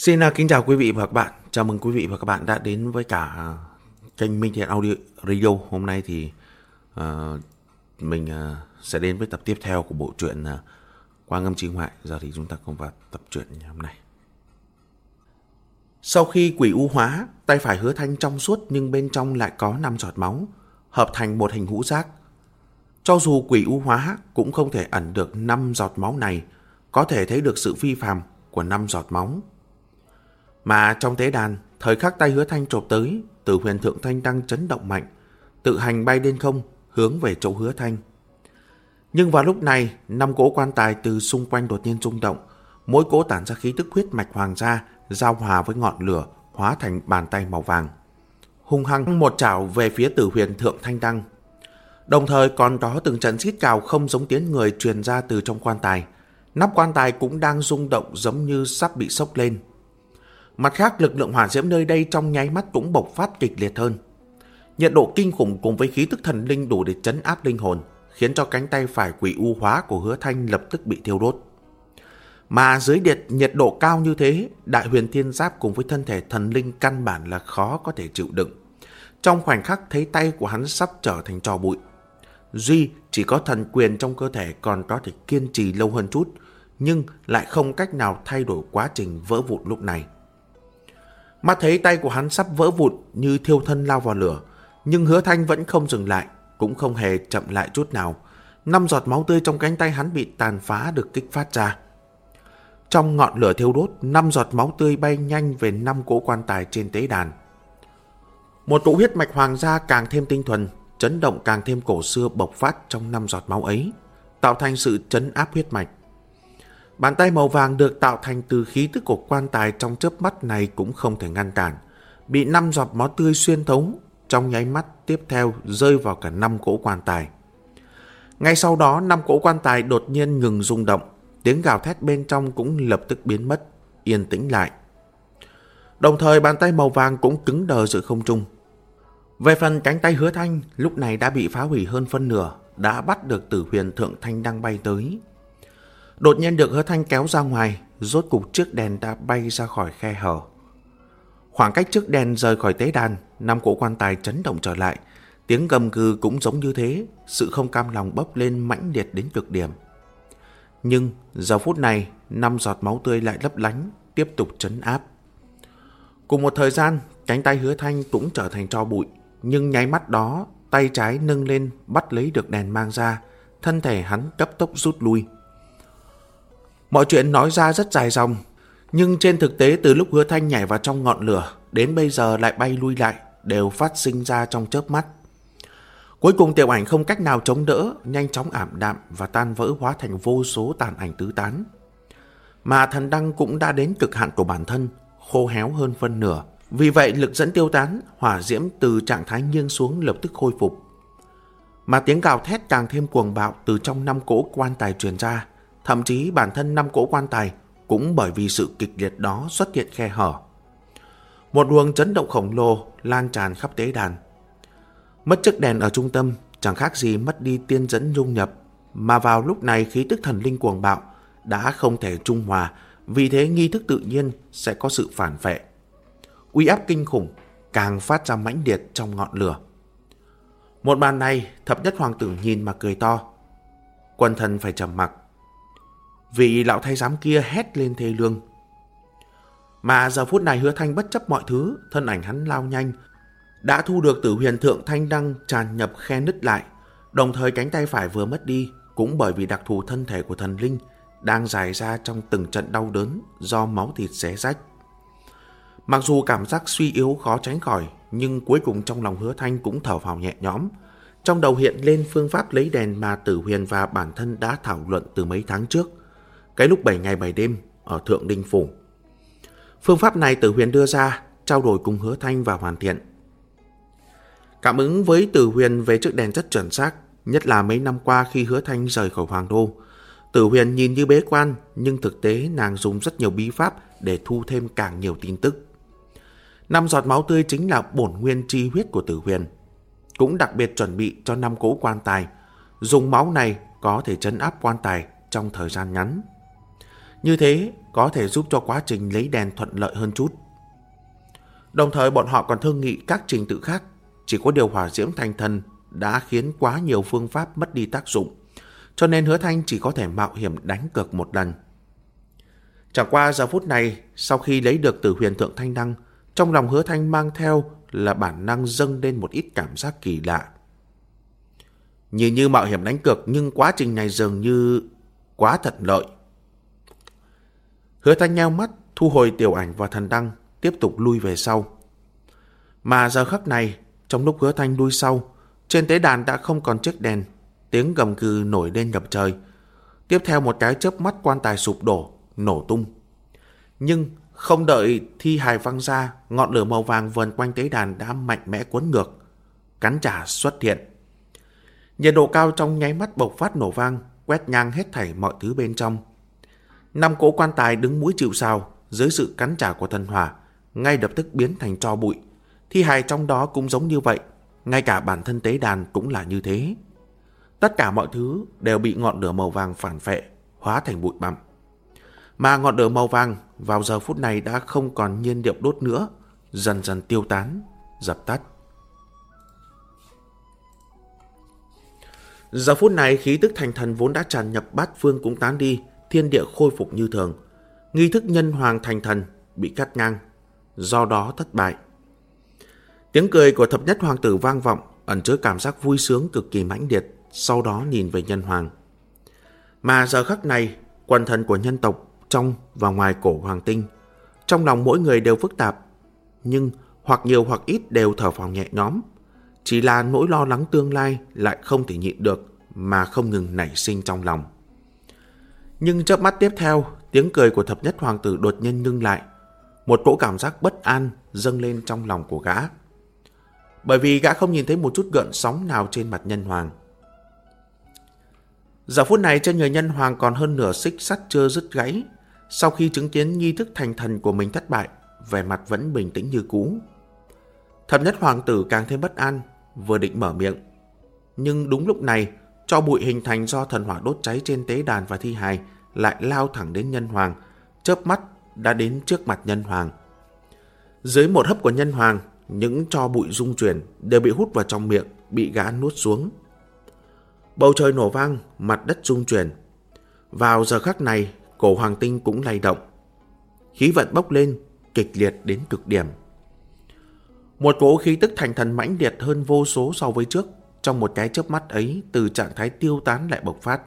Xin à, kính chào quý vị và các bạn. Chào mừng quý vị và các bạn đã đến với cả à, kênh Minh Thiện Audio Radio. Hôm nay thì uh, mình uh, sẽ đến với tập tiếp theo của bộ truyện uh, Quang âm trí ngoại. Giờ thì chúng ta cùng vào tập truyện ngày hôm nay. Sau khi quỷ u hóa, tay phải hứa thanh trong suốt nhưng bên trong lại có 5 giọt máu, hợp thành một hình hũ giác. Cho dù quỷ u hóa cũng không thể ẩn được 5 giọt máu này, có thể thấy được sự phi phàm của 5 giọt máu. Mà trong tế đàn, thời khắc tay hứa thanh trộp tới, Tử huyền thượng thanh đang chấn động mạnh, tự hành bay lên không, hướng về chỗ hứa thanh. Nhưng vào lúc này, năm cỗ quan tài từ xung quanh đột nhiên rung động, mỗi cỗ tản ra khí tức huyết mạch hoàng gia, giao hòa với ngọn lửa, hóa thành bàn tay màu vàng. Hung hăng một chảo về phía tử huyền thượng thanh đăng. Đồng thời còn có từng trận xít cào không giống tiếng người truyền ra từ trong quan tài. Nắp quan tài cũng đang rung động giống như sắp bị sốc lên. Mặt khác, lực lượng hỏa diễm nơi đây trong nháy mắt cũng bộc phát kịch liệt hơn. Nhiệt độ kinh khủng cùng với khí tức thần linh đủ để chấn áp linh hồn, khiến cho cánh tay phải quỷ u hóa của hứa thanh lập tức bị thiêu đốt. Mà dưới điệt nhiệt độ cao như thế, đại huyền thiên giáp cùng với thân thể thần linh căn bản là khó có thể chịu đựng. Trong khoảnh khắc thấy tay của hắn sắp trở thành trò bụi. Duy chỉ có thần quyền trong cơ thể còn có thể kiên trì lâu hơn chút, nhưng lại không cách nào thay đổi quá trình vỡ vụn lúc này. Mắt thấy tay của hắn sắp vỡ vụn như thiêu thân lao vào lửa, nhưng hứa thanh vẫn không dừng lại, cũng không hề chậm lại chút nào. Năm giọt máu tươi trong cánh tay hắn bị tàn phá được kích phát ra. Trong ngọn lửa thiêu đốt, năm giọt máu tươi bay nhanh về năm cỗ quan tài trên tế đàn. Một tụ huyết mạch hoàng gia càng thêm tinh thuần, chấn động càng thêm cổ xưa bộc phát trong năm giọt máu ấy, tạo thành sự chấn áp huyết mạch. Bàn tay màu vàng được tạo thành từ khí tức của quan tài trong chớp mắt này cũng không thể ngăn cản. Bị năm giọt máu tươi xuyên thấu, trong nháy mắt tiếp theo rơi vào cả năm cỗ quan tài. Ngay sau đó, năm cỗ quan tài đột nhiên ngừng rung động, tiếng gào thét bên trong cũng lập tức biến mất, yên tĩnh lại. Đồng thời bàn tay màu vàng cũng cứng đờ giữa không trung. Về phần cánh tay hứa thanh, lúc này đã bị phá hủy hơn phân nửa, đã bắt được tử huyền thượng thanh đang bay tới. Đột nhiên được hứa thanh kéo ra ngoài, rốt cục chiếc đèn đã bay ra khỏi khe hở. Khoảng cách trước đèn rời khỏi tế đàn, năm cỗ quan tài chấn động trở lại. Tiếng gầm gừ cũng giống như thế, sự không cam lòng bốc lên mãnh liệt đến cực điểm. Nhưng giờ phút này, năm giọt máu tươi lại lấp lánh, tiếp tục chấn áp. Cùng một thời gian, cánh tay hứa thanh cũng trở thành tro bụi, nhưng nháy mắt đó, tay trái nâng lên bắt lấy được đèn mang ra, thân thể hắn cấp tốc rút lui. Mọi chuyện nói ra rất dài dòng, nhưng trên thực tế từ lúc hứa thanh nhảy vào trong ngọn lửa đến bây giờ lại bay lui lại đều phát sinh ra trong chớp mắt. Cuối cùng tiểu ảnh không cách nào chống đỡ, nhanh chóng ảm đạm và tan vỡ hóa thành vô số tàn ảnh tứ tán. Mà thần đăng cũng đã đến cực hạn của bản thân, khô héo hơn phân nửa. Vì vậy lực dẫn tiêu tán, hỏa diễm từ trạng thái nghiêng xuống lập tức khôi phục. Mà tiếng gào thét càng thêm cuồng bạo từ trong năm cỗ quan tài truyền ra, Thậm chí bản thân năm cỗ quan tài cũng bởi vì sự kịch liệt đó xuất hiện khe hở. Một luồng chấn động khổng lồ lan tràn khắp tế đàn. Mất chiếc đèn ở trung tâm chẳng khác gì mất đi tiên dẫn dung nhập, mà vào lúc này khí tức thần linh cuồng bạo đã không thể trung hòa, vì thế nghi thức tự nhiên sẽ có sự phản vệ. Uy áp kinh khủng càng phát ra mãnh liệt trong ngọn lửa. Một màn này, thập nhất hoàng tử nhìn mà cười to. Quân thần phải trầm mặc, Vị lão thái giám kia hét lên thê lương. Mà giờ phút này hứa thanh bất chấp mọi thứ, thân ảnh hắn lao nhanh, đã thu được tử huyền thượng thanh đăng tràn nhập khe nứt lại, đồng thời cánh tay phải vừa mất đi, cũng bởi vì đặc thù thân thể của thần linh đang dài ra trong từng trận đau đớn do máu thịt xé rách. Mặc dù cảm giác suy yếu khó tránh khỏi, nhưng cuối cùng trong lòng hứa thanh cũng thở phào nhẹ nhõm. Trong đầu hiện lên phương pháp lấy đèn mà tử huyền và bản thân đã thảo luận từ mấy tháng trước cái lúc 7 ngày 7 đêm ở Thượng Đinh Phủ. Phương pháp này Tử Huyền đưa ra, trao đổi cùng Hứa Thanh và hoàn thiện. Cảm ứng với Tử Huyền về chiếc đèn rất chuẩn xác, nhất là mấy năm qua khi Hứa Thanh rời khỏi Hoàng Đô. Tử Huyền nhìn như bế quan, nhưng thực tế nàng dùng rất nhiều bí pháp để thu thêm càng nhiều tin tức. Năm giọt máu tươi chính là bổn nguyên chi huyết của Tử Huyền. Cũng đặc biệt chuẩn bị cho năm cỗ quan tài. Dùng máu này có thể chấn áp quan tài trong thời gian ngắn. Như thế có thể giúp cho quá trình lấy đèn thuận lợi hơn chút. Đồng thời bọn họ còn thương nghị các trình tự khác, chỉ có điều hỏa diễm thành thần đã khiến quá nhiều phương pháp mất đi tác dụng, cho nên hứa thanh chỉ có thể mạo hiểm đánh cược một lần. Chẳng qua giờ phút này, sau khi lấy được từ huyền thượng thanh đăng, trong lòng hứa thanh mang theo là bản năng dâng lên một ít cảm giác kỳ lạ. Nhìn như mạo hiểm đánh cược nhưng quá trình này dường như quá thật lợi. Hứa thanh nheo mắt, thu hồi tiểu ảnh và thần đăng, tiếp tục lui về sau. Mà giờ khắc này, trong lúc hứa thanh lui sau, trên tế đàn đã không còn chiếc đèn, tiếng gầm cừ nổi lên ngập trời. Tiếp theo một cái chớp mắt quan tài sụp đổ, nổ tung. Nhưng không đợi thi hài văng ra, ngọn lửa màu vàng vần quanh tế đàn đã mạnh mẽ cuốn ngược. Cắn trả xuất hiện. Nhiệt độ cao trong nháy mắt bộc phát nổ vang, quét ngang hết thảy mọi thứ bên trong. Năm cỗ quan tài đứng mũi chịu sao dưới sự cắn trả của thần hỏa, ngay lập tức biến thành tro bụi. Thi hài trong đó cũng giống như vậy, ngay cả bản thân tế đàn cũng là như thế. Tất cả mọi thứ đều bị ngọn lửa màu vàng phản phệ, hóa thành bụi bặm. Mà ngọn lửa màu vàng vào giờ phút này đã không còn nhiên liệu đốt nữa, dần dần tiêu tán, dập tắt. Giờ phút này khí tức thành thần vốn đã tràn nhập bát phương cũng tán đi, thiên địa khôi phục như thường. Nghi thức nhân hoàng thành thần bị cắt ngang, do đó thất bại. Tiếng cười của thập nhất hoàng tử vang vọng, ẩn chứa cảm giác vui sướng cực kỳ mãnh liệt, sau đó nhìn về nhân hoàng. Mà giờ khắc này, quần thần của nhân tộc trong và ngoài cổ hoàng tinh, trong lòng mỗi người đều phức tạp, nhưng hoặc nhiều hoặc ít đều thở phào nhẹ nhõm. Chỉ là nỗi lo lắng tương lai lại không thể nhịn được mà không ngừng nảy sinh trong lòng. Nhưng chớp mắt tiếp theo, tiếng cười của thập nhất hoàng tử đột nhiên ngưng lại. Một cỗ cảm giác bất an dâng lên trong lòng của gã. Bởi vì gã không nhìn thấy một chút gợn sóng nào trên mặt nhân hoàng. Giờ phút này trên người nhân hoàng còn hơn nửa xích sắt chưa dứt gãy. Sau khi chứng kiến nghi thức thành thần của mình thất bại, vẻ mặt vẫn bình tĩnh như cũ. Thập nhất hoàng tử càng thêm bất an, vừa định mở miệng. Nhưng đúng lúc này, cho bụi hình thành do thần hỏa đốt cháy trên tế đàn và thi hài lại lao thẳng đến nhân hoàng, chớp mắt đã đến trước mặt nhân hoàng. Dưới một hấp của nhân hoàng, những cho bụi rung chuyển đều bị hút vào trong miệng, bị gã nuốt xuống. Bầu trời nổ vang, mặt đất rung chuyển. Vào giờ khắc này, cổ hoàng tinh cũng lay động. Khí vận bốc lên, kịch liệt đến cực điểm. Một cỗ khí tức thành thần mãnh liệt hơn vô số so với trước, trong một cái chớp mắt ấy từ trạng thái tiêu tán lại bộc phát.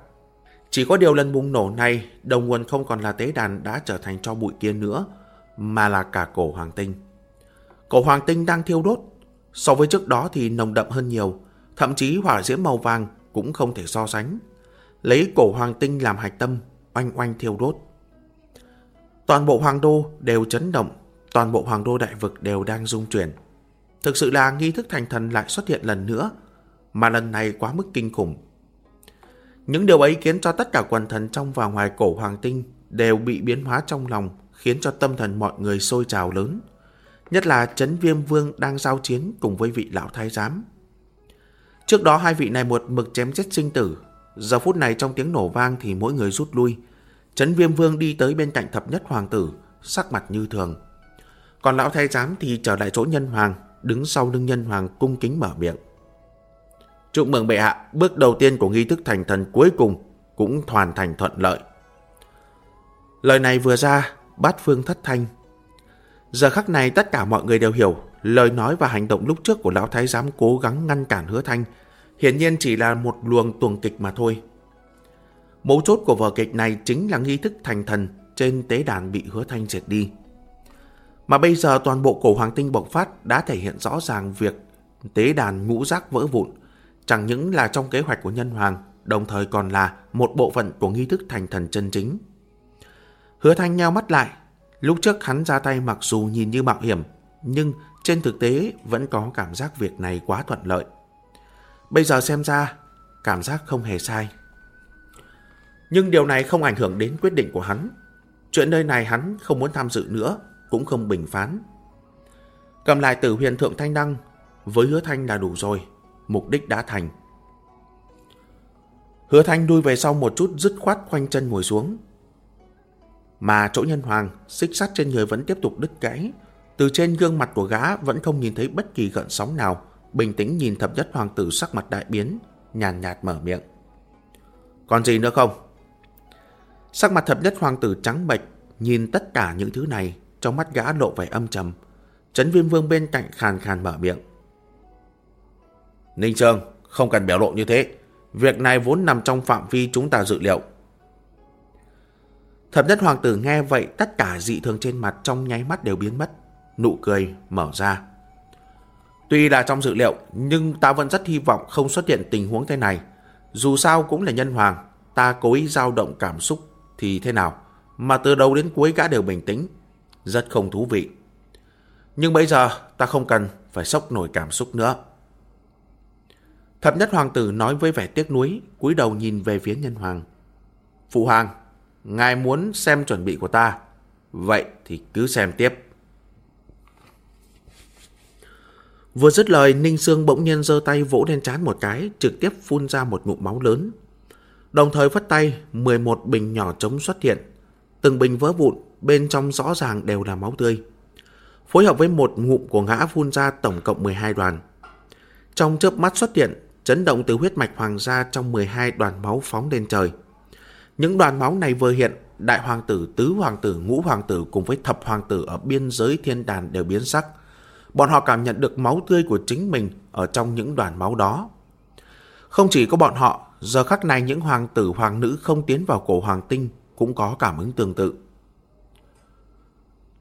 Chỉ có điều lần bùng nổ này, đầu nguồn không còn là tế đàn đã trở thành cho bụi kia nữa, mà là cả cổ hoàng tinh. Cổ hoàng tinh đang thiêu đốt, so với trước đó thì nồng đậm hơn nhiều, thậm chí hỏa diễm màu vàng cũng không thể so sánh. Lấy cổ hoàng tinh làm hạch tâm, oanh oanh thiêu đốt. Toàn bộ hoàng đô đều chấn động, toàn bộ hoàng đô đại vực đều đang rung chuyển. Thực sự là nghi thức thành thần lại xuất hiện lần nữa, mà lần này quá mức kinh khủng. Những điều ấy khiến cho tất cả quần thần trong và ngoài cổ hoàng tinh đều bị biến hóa trong lòng, khiến cho tâm thần mọi người sôi trào lớn. Nhất là chấn viêm vương đang giao chiến cùng với vị lão thái giám. Trước đó hai vị này một mực chém chết sinh tử. Giờ phút này trong tiếng nổ vang thì mỗi người rút lui. Chấn viêm vương đi tới bên cạnh thập nhất hoàng tử, sắc mặt như thường. Còn lão thái giám thì trở lại chỗ nhân hoàng, đứng sau lưng nhân hoàng cung kính mở miệng. Chúc mừng bệ hạ, bước đầu tiên của nghi thức thành thần cuối cùng cũng hoàn thành thuận lợi. Lời này vừa ra, bát phương thất thanh. Giờ khắc này tất cả mọi người đều hiểu lời nói và hành động lúc trước của lão thái giám cố gắng ngăn cản hứa thanh hiển nhiên chỉ là một luồng tuồng kịch mà thôi. Mấu chốt của vở kịch này chính là nghi thức thành thần trên tế đàn bị hứa thanh diệt đi. Mà bây giờ toàn bộ cổ hoàng tinh bộc phát đã thể hiện rõ ràng việc tế đàn ngũ giác vỡ vụn, chẳng những là trong kế hoạch của nhân hoàng, đồng thời còn là một bộ phận của nghi thức thành thần chân chính. Hứa thanh nheo mắt lại, lúc trước hắn ra tay mặc dù nhìn như mạo hiểm, nhưng trên thực tế vẫn có cảm giác việc này quá thuận lợi. Bây giờ xem ra, cảm giác không hề sai. Nhưng điều này không ảnh hưởng đến quyết định của hắn. Chuyện nơi này hắn không muốn tham dự nữa, cũng không bình phán. Cầm lại tử huyền thượng thanh đăng, với hứa thanh là đủ rồi, mục đích đã thành. Hứa thanh đuôi về sau một chút dứt khoát khoanh chân ngồi xuống. Mà chỗ nhân hoàng, xích sắt trên người vẫn tiếp tục đứt gãy. Từ trên gương mặt của gã vẫn không nhìn thấy bất kỳ gợn sóng nào, bình tĩnh nhìn thập nhất hoàng tử sắc mặt đại biến, nhàn nhạt mở miệng. Còn gì nữa không? Sắc mặt thập nhất hoàng tử trắng bệch, nhìn tất cả những thứ này, trong mắt gã lộ vẻ âm trầm. Trấn viêm vương bên cạnh khàn khàn mở miệng. Ninh Trương, không cần biểu lộ như thế. Việc này vốn nằm trong phạm vi chúng ta dự liệu. Thập nhất hoàng tử nghe vậy tất cả dị thường trên mặt trong nháy mắt đều biến mất. Nụ cười mở ra. Tuy là trong dự liệu, nhưng ta vẫn rất hy vọng không xuất hiện tình huống thế này. Dù sao cũng là nhân hoàng, ta cố ý dao động cảm xúc thì thế nào, mà từ đầu đến cuối gã đều bình tĩnh. Rất không thú vị. Nhưng bây giờ ta không cần phải sốc nổi cảm xúc nữa. Thập nhất hoàng tử nói với vẻ tiếc nuối, cúi đầu nhìn về phía nhân hoàng. Phụ hoàng, ngài muốn xem chuẩn bị của ta. Vậy thì cứ xem tiếp. Vừa dứt lời, Ninh Sương bỗng nhiên giơ tay vỗ lên trán một cái, trực tiếp phun ra một ngụm máu lớn. Đồng thời vất tay, 11 bình nhỏ trống xuất hiện. Từng bình vỡ vụn, bên trong rõ ràng đều là máu tươi. Phối hợp với một ngụm của ngã phun ra tổng cộng 12 đoàn. Trong chớp mắt xuất hiện, chấn động từ huyết mạch hoàng gia trong 12 đoàn máu phóng lên trời. Những đoàn máu này vừa hiện, đại hoàng tử, tứ hoàng tử, ngũ hoàng tử cùng với thập hoàng tử ở biên giới thiên đàn đều biến sắc. Bọn họ cảm nhận được máu tươi của chính mình ở trong những đoàn máu đó. Không chỉ có bọn họ, giờ khắc này những hoàng tử hoàng nữ không tiến vào cổ hoàng tinh cũng có cảm ứng tương tự.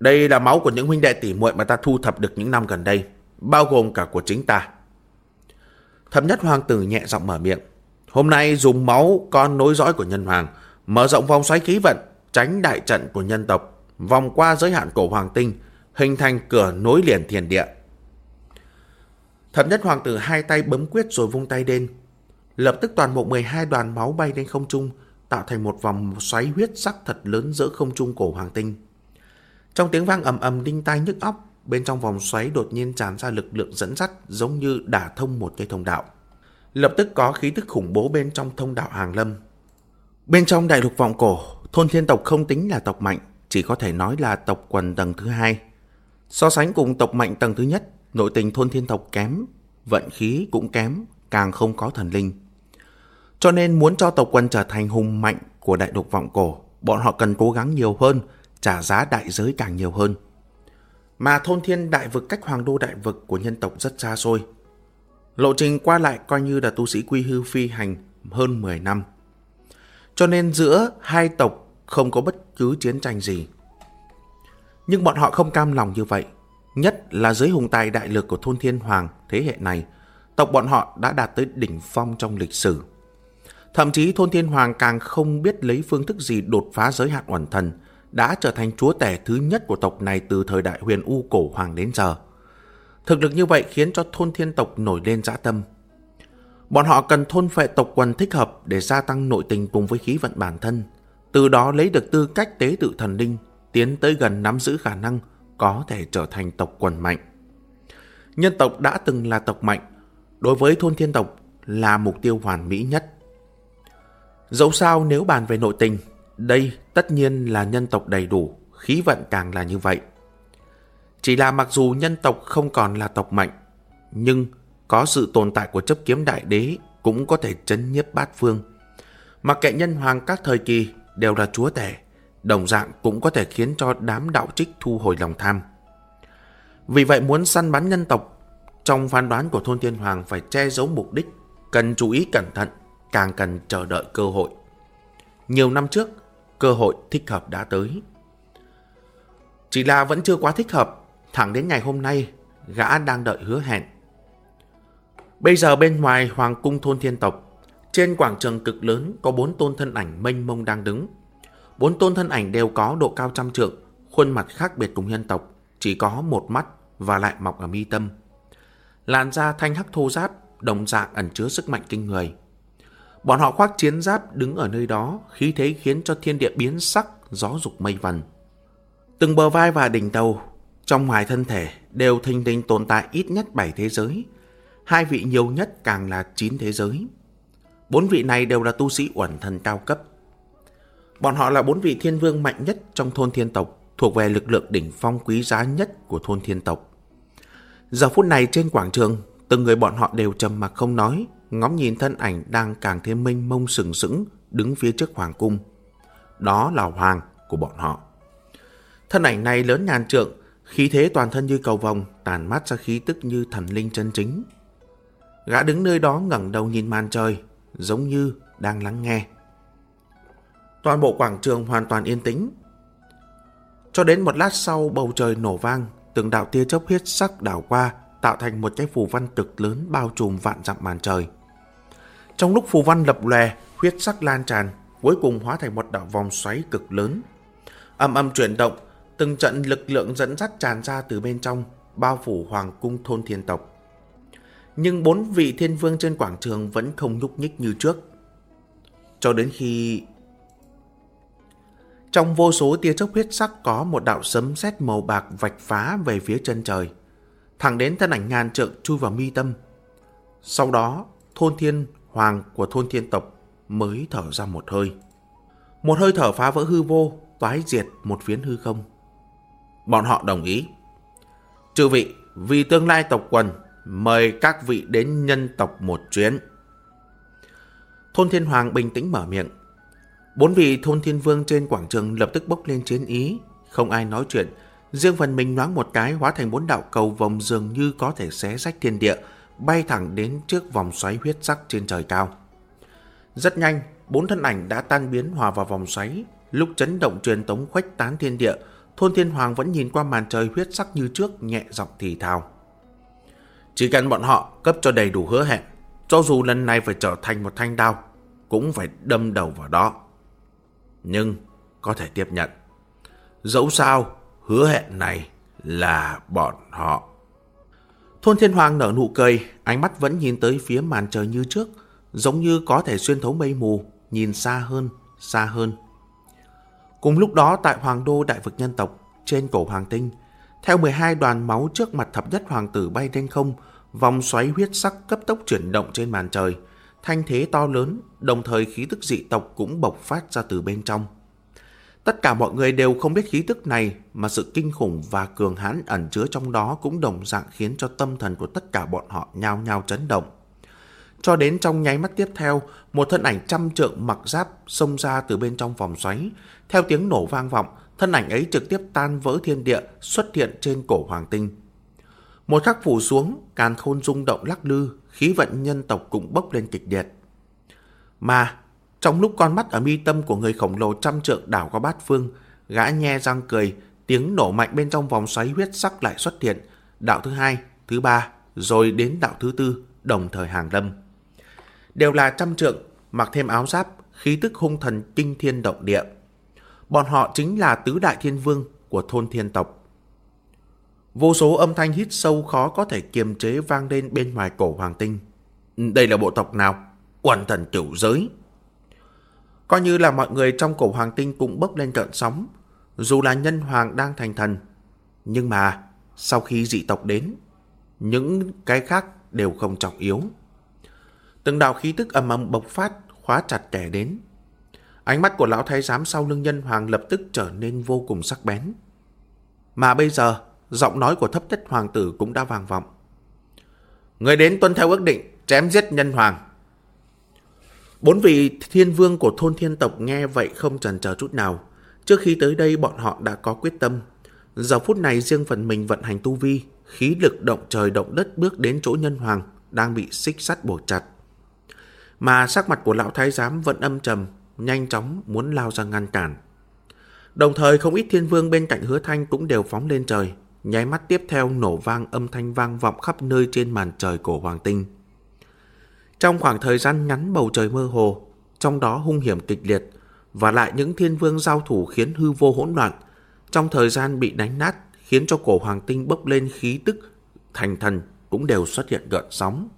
Đây là máu của những huynh đệ tỷ muội mà ta thu thập được những năm gần đây, bao gồm cả của chính ta. Thập nhất hoàng tử nhẹ giọng mở miệng. Hôm nay dùng máu con nối dõi của nhân hoàng, mở rộng vòng xoáy khí vận, tránh đại trận của nhân tộc, vòng qua giới hạn cổ hoàng tinh, hình thành cửa nối liền thiền địa. Thập nhất hoàng tử hai tay bấm quyết rồi vung tay lên. Lập tức toàn bộ 12 đoàn máu bay lên không trung, tạo thành một vòng xoáy huyết sắc thật lớn giữa không trung cổ hoàng tinh. Trong tiếng vang ầm ầm đinh tai nhức óc, bên trong vòng xoáy đột nhiên tràn ra lực lượng dẫn dắt giống như đả thông một cái thông đạo. Lập tức có khí tức khủng bố bên trong thông đạo hàng lâm. Bên trong đại lục vọng cổ, thôn thiên tộc không tính là tộc mạnh, chỉ có thể nói là tộc quần tầng thứ hai. So sánh cùng tộc mạnh tầng thứ nhất, nội tình thôn thiên tộc kém, vận khí cũng kém, càng không có thần linh. Cho nên muốn cho tộc quần trở thành hùng mạnh của đại lục vọng cổ, bọn họ cần cố gắng nhiều hơn, trả giá đại giới càng nhiều hơn. Mà thôn thiên đại vực cách hoàng đô đại vực của nhân tộc rất xa xôi. Lộ trình qua lại coi như là tu sĩ quy hư phi hành hơn 10 năm. Cho nên giữa hai tộc không có bất cứ chiến tranh gì. Nhưng bọn họ không cam lòng như vậy. Nhất là dưới hùng tài đại lực của thôn thiên hoàng thế hệ này, tộc bọn họ đã đạt tới đỉnh phong trong lịch sử. Thậm chí thôn thiên hoàng càng không biết lấy phương thức gì đột phá giới hạn uẩn thần, đã trở thành chúa tể thứ nhất của tộc này từ thời đại huyền U cổ hoàng đến giờ. Thực lực như vậy khiến cho thôn thiên tộc nổi lên dã tâm. Bọn họ cần thôn phệ tộc quần thích hợp để gia tăng nội tình cùng với khí vận bản thân, từ đó lấy được tư cách tế tự thần linh, tiến tới gần nắm giữ khả năng có thể trở thành tộc quần mạnh. Nhân tộc đã từng là tộc mạnh, đối với thôn thiên tộc là mục tiêu hoàn mỹ nhất. Dẫu sao nếu bàn về nội tình, đây tất nhiên là nhân tộc đầy đủ, khí vận càng là như vậy. Chỉ là mặc dù nhân tộc không còn là tộc mạnh, nhưng có sự tồn tại của chấp kiếm đại đế cũng có thể chấn nhiếp bát phương. Mặc kệ nhân hoàng các thời kỳ đều là chúa tể, đồng dạng cũng có thể khiến cho đám đạo trích thu hồi lòng tham. Vì vậy muốn săn bắn nhân tộc, trong phán đoán của thôn thiên hoàng phải che giấu mục đích, cần chú ý cẩn thận, càng cần chờ đợi cơ hội. Nhiều năm trước, cơ hội thích hợp đã tới. Chỉ là vẫn chưa quá thích hợp, thẳng đến ngày hôm nay, gã đang đợi hứa hẹn. Bây giờ bên ngoài Hoàng cung thôn thiên tộc, trên quảng trường cực lớn có bốn tôn thân ảnh mênh mông đang đứng. Bốn tôn thân ảnh đều có độ cao trăm trượng, khuôn mặt khác biệt cùng nhân tộc, chỉ có một mắt và lại mọc ở mi tâm. Làn da thanh hắc thô giáp, đồng dạng ẩn chứa sức mạnh kinh người. Bọn họ khoác chiến giáp đứng ở nơi đó, khí thế khiến cho thiên địa biến sắc, gió dục mây vần. Từng bờ vai và đỉnh đầu, trong ngoài thân thể đều thình lình tồn tại ít nhất 7 thế giới. Hai vị nhiều nhất càng là 9 thế giới. Bốn vị này đều là tu sĩ uẩn thần cao cấp. Bọn họ là bốn vị thiên vương mạnh nhất trong thôn thiên tộc, thuộc về lực lượng đỉnh phong quý giá nhất của thôn thiên tộc. Giờ phút này trên quảng trường, từng người bọn họ đều trầm mặc không nói, ngóng nhìn thân ảnh đang càng thêm mênh mông sừng sững đứng phía trước hoàng cung. Đó là hoàng của bọn họ. Thân ảnh này lớn nhàn trượng, khí thế toàn thân như cầu vòng, tàn mát ra khí tức như thần linh chân chính. Gã đứng nơi đó ngẩng đầu nhìn màn trời, giống như đang lắng nghe. Toàn bộ quảng trường hoàn toàn yên tĩnh. Cho đến một lát sau bầu trời nổ vang, từng đạo tia chớp huyết sắc đảo qua, tạo thành một cái phù văn cực lớn bao trùm vạn dặm màn trời. Trong lúc phù văn lập lòe, huyết sắc lan tràn, cuối cùng hóa thành một đạo vòng xoáy cực lớn. Âm âm chuyển động, từng trận lực lượng dẫn dắt tràn ra từ bên trong, bao phủ hoàng cung thôn thiên tộc. Nhưng bốn vị thiên vương trên quảng trường vẫn không nhúc nhích như trước. Cho đến khi... Trong vô số tia chớp huyết sắc có một đạo sấm sét màu bạc vạch phá về phía chân trời. Thẳng đến thân ảnh ngàn trượng chui vào mi tâm. Sau đó, thôn thiên hoàng của thôn thiên tộc mới thở ra một hơi. Một hơi thở phá vỡ hư vô, toái diệt một phiến hư không. Bọn họ đồng ý. Chư vị, vì tương lai tộc quần, mời các vị đến nhân tộc một chuyến. Thôn Thiên Hoàng bình tĩnh mở miệng. Bốn vị thôn thiên vương trên quảng trường lập tức bốc lên chiến ý. Không ai nói chuyện. Riêng phần mình nhoáng một cái hóa thành bốn đạo cầu vòng dường như có thể xé rách thiên địa, bay thẳng đến trước vòng xoáy huyết sắc trên trời cao. Rất nhanh, bốn thân ảnh đã tan biến hòa vào vòng xoáy. Lúc chấn động truyền tống khuếch tán thiên địa, thôn thiên hoàng vẫn nhìn qua màn trời huyết sắc như trước nhẹ giọng thì thào. Chỉ cần bọn họ cấp cho đầy đủ hứa hẹn, cho dù lần này phải trở thành một thanh đao, cũng phải đâm đầu vào đó. Nhưng có thể tiếp nhận. Dẫu sao, hứa hẹn này là bọn họ. Thôn Thiên Hoàng nở nụ cười, ánh mắt vẫn nhìn tới phía màn trời như trước, giống như có thể xuyên thấu mây mù, nhìn xa hơn, xa hơn. Cùng lúc đó tại Hoàng Đô Đại vực Nhân tộc, trên cổ Hoàng Tinh, theo 12 đoàn máu trước mặt thập nhất hoàng tử bay lên không, vòng xoáy huyết sắc cấp tốc chuyển động trên màn trời, thanh thế to lớn, đồng thời khí tức dị tộc cũng bộc phát ra từ bên trong. Tất cả mọi người đều không biết khí tức này mà sự kinh khủng và cường hãn ẩn chứa trong đó cũng đồng dạng khiến cho tâm thần của tất cả bọn họ nhao nhao chấn động. Cho đến trong nháy mắt tiếp theo, một thân ảnh trăm trượng mặc giáp xông ra từ bên trong vòng xoáy. Theo tiếng nổ vang vọng, thân ảnh ấy trực tiếp tan vỡ thiên địa xuất hiện trên cổ hoàng tinh. Một khắc phủ xuống, càn khôn rung động lắc lư, khí vận nhân tộc cũng bốc lên kịch liệt. Mà, trong lúc con mắt ở mi tâm của người khổng lồ trăm trượng đảo qua bát phương, gã nhe răng cười, tiếng nổ mạnh bên trong vòng xoáy huyết sắc lại xuất hiện. Đạo thứ hai, thứ ba, rồi đến đạo thứ tư, đồng thời hàng lâm. Đều là trăm trượng, mặc thêm áo giáp, khí tức hung thần kinh thiên động địa. Bọn họ chính là tứ đại thiên vương của thôn thiên tộc. Vô số âm thanh hít sâu khó có thể kiềm chế vang lên bên ngoài cổ hoàng tinh. Đây là bộ tộc nào? Quần thần cửu giới. Coi như là mọi người trong cổ hoàng tinh cũng bốc lên cợn sóng, dù là nhân hoàng đang thành thần. Nhưng mà, sau khi dị tộc đến, những cái khác đều không trọng yếu. Từng đạo khí tức ầm ầm bộc phát, khóa chặt kẻ đến. Ánh mắt của lão thái giám sau lưng nhân hoàng lập tức trở nên vô cùng sắc bén. Mà bây giờ, giọng nói của thấp nhất hoàng tử cũng đã vang vọng. Người đến tuân theo ước định, chém giết nhân hoàng. Bốn vị thiên vương của thôn thiên tộc nghe vậy không chần chờ chút nào. Trước khi tới đây bọn họ đã có quyết tâm. Giờ phút này riêng phần mình vận hành tu vi, khí lực động trời động đất bước đến chỗ nhân hoàng đang bị xích sắt buộc chặt. Mà sắc mặt của lão thái giám vẫn âm trầm, nhanh chóng muốn lao ra ngăn cản. Đồng thời không ít thiên vương bên cạnh hứa thanh cũng đều phóng lên trời, nháy mắt tiếp theo nổ vang âm thanh vang vọng khắp nơi trên màn trời cổ hoàng tinh. Trong khoảng thời gian ngắn bầu trời mơ hồ, trong đó hung hiểm kịch liệt, và lại những thiên vương giao thủ khiến hư vô hỗn loạn, trong thời gian bị đánh nát khiến cho cổ hoàng tinh bốc lên khí tức thành thần cũng đều xuất hiện gợn sóng.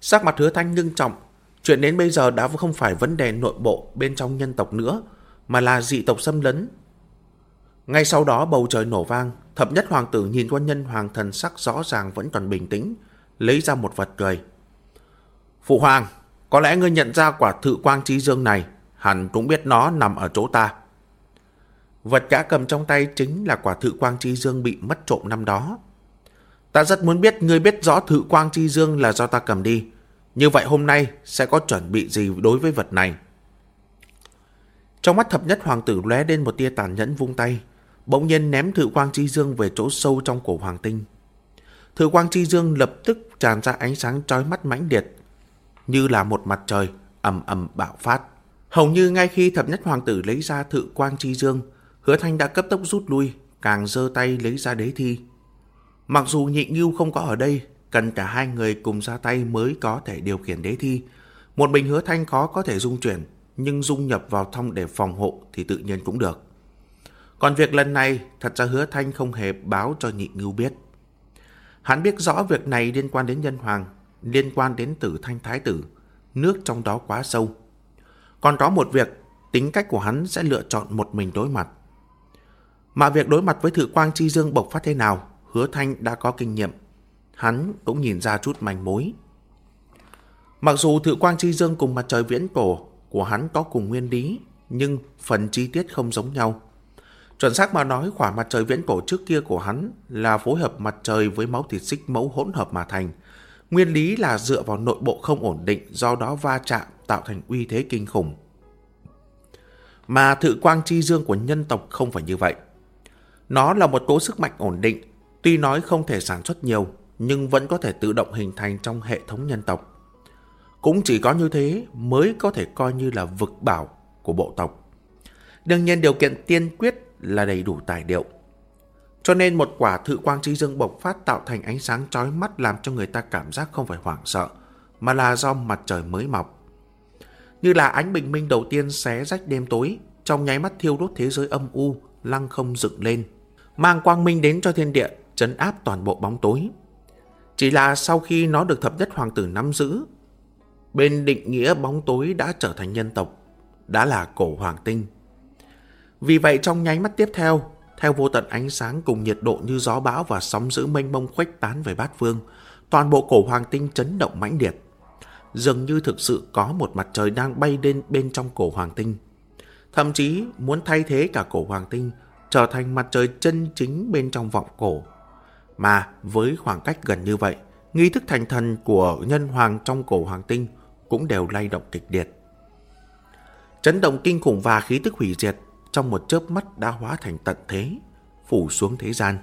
Sắc mặt hứa thanh ngưng trọng, chuyện đến bây giờ đã không phải vấn đề nội bộ bên trong nhân tộc nữa, mà là dị tộc xâm lấn. Ngay sau đó bầu trời nổ vang, thập nhất hoàng tử nhìn qua nhân hoàng thần sắc rõ ràng vẫn còn bình tĩnh, lấy ra một vật cười. Phụ hoàng, Có lẽ ngươi nhận ra quả thự quang chi dương này, hẳn cũng biết nó nằm ở chỗ ta. Vật gã cầm trong tay chính là quả thự quang chi dương bị mất trộm năm đó. Ta rất muốn biết ngươi biết rõ thự quang chi dương là do ta cầm đi. Như vậy hôm nay sẽ có chuẩn bị gì đối với vật này? Trong mắt thập nhất hoàng tử lóe lên một tia tàn nhẫn vung tay, bỗng nhiên ném thự quang chi dương về chỗ sâu trong cổ hoàng tinh. Thự quang chi dương lập tức tràn ra ánh sáng chói mắt mãnh liệt, như là một mặt trời ầm ầm bạo phát. Hầu như ngay khi thập nhất hoàng tử lấy ra thự quang chi dương, hứa thanh đã cấp tốc rút lui, càng giơ tay lấy ra đế thi. Mặc dù nhị ngưu không có ở đây, cần cả hai người cùng ra tay mới có thể điều khiển đế thi. Một mình hứa thanh khó có thể dung chuyển, nhưng dung nhập vào thông để phòng hộ thì tự nhiên cũng được. Còn việc lần này, thật ra hứa thanh không hề báo cho nhị ngưu biết. Hắn biết rõ việc này liên quan đến nhân hoàng, liên quan đến tử thanh thái tử, nước trong đó quá sâu. Còn có một việc, tính cách của hắn sẽ lựa chọn một mình đối mặt. Mà việc đối mặt với thử quang chi dương bộc phát thế nào, hứa thanh đã có kinh nghiệm. Hắn cũng nhìn ra chút manh mối. Mặc dù thử quang chi dương cùng mặt trời viễn cổ của hắn có cùng nguyên lý, nhưng phần chi tiết không giống nhau. Chuẩn xác mà nói, quả mặt trời viễn cổ trước kia của hắn là phối hợp mặt trời với máu thịt xích mẫu hỗn hợp mà thành. Nguyên lý là dựa vào nội bộ không ổn định, do đó va chạm tạo thành uy thế kinh khủng. Mà thự quang chi dương của nhân tộc không phải như vậy. Nó là một tố sức mạnh ổn định, tuy nói không thể sản xuất nhiều, nhưng vẫn có thể tự động hình thành trong hệ thống nhân tộc. Cũng chỉ có như thế mới có thể coi như là vực bảo của bộ tộc. Đương nhiên điều kiện tiên quyết là đầy đủ tài liệu. Cho nên một quả thự quang trí dương bộc phát tạo thành ánh sáng chói mắt làm cho người ta cảm giác không phải hoảng sợ, mà là do mặt trời mới mọc. Như là ánh bình minh đầu tiên xé rách đêm tối, trong nháy mắt thiêu đốt thế giới âm u, lăng không dựng lên, mang quang minh đến cho thiên địa, chấn áp toàn bộ bóng tối. Chỉ là sau khi nó được thập nhất hoàng tử nắm giữ, bên định nghĩa bóng tối đã trở thành nhân tộc, đã là cổ hoàng tinh. Vì vậy trong nháy mắt tiếp theo, theo vô tận ánh sáng cùng nhiệt độ như gió bão và sóng dữ mênh mông khuếch tán về bát phương, toàn bộ cổ hoàng tinh chấn động mãnh liệt. Dường như thực sự có một mặt trời đang bay lên bên trong cổ hoàng tinh. Thậm chí muốn thay thế cả cổ hoàng tinh trở thành mặt trời chân chính bên trong vọng cổ. Mà với khoảng cách gần như vậy, nghi thức thành thần của nhân hoàng trong cổ hoàng tinh cũng đều lay động kịch liệt. Chấn động kinh khủng và khí tức hủy diệt trong một chớp mắt đã hóa thành tận thế, phủ xuống thế gian.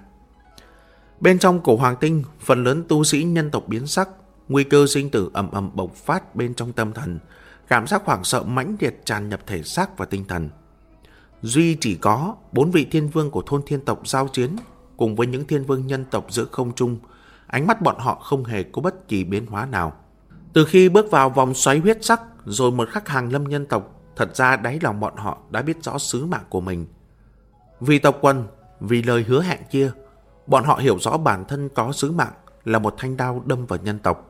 Bên trong cổ hoàng tinh, phần lớn tu sĩ nhân tộc biến sắc, nguy cơ sinh tử ầm ầm bộc phát bên trong tâm thần, cảm giác hoảng sợ mãnh liệt tràn nhập thể xác và tinh thần. Duy chỉ có bốn vị thiên vương của thôn thiên tộc giao chiến cùng với những thiên vương nhân tộc giữa không trung, ánh mắt bọn họ không hề có bất kỳ biến hóa nào. Từ khi bước vào vòng xoáy huyết sắc rồi một khắc hàng lâm nhân tộc, thật ra đáy lòng bọn họ đã biết rõ sứ mạng của mình. Vì tộc quân, vì lời hứa hẹn kia, bọn họ hiểu rõ bản thân có sứ mạng là một thanh đao đâm vào nhân tộc.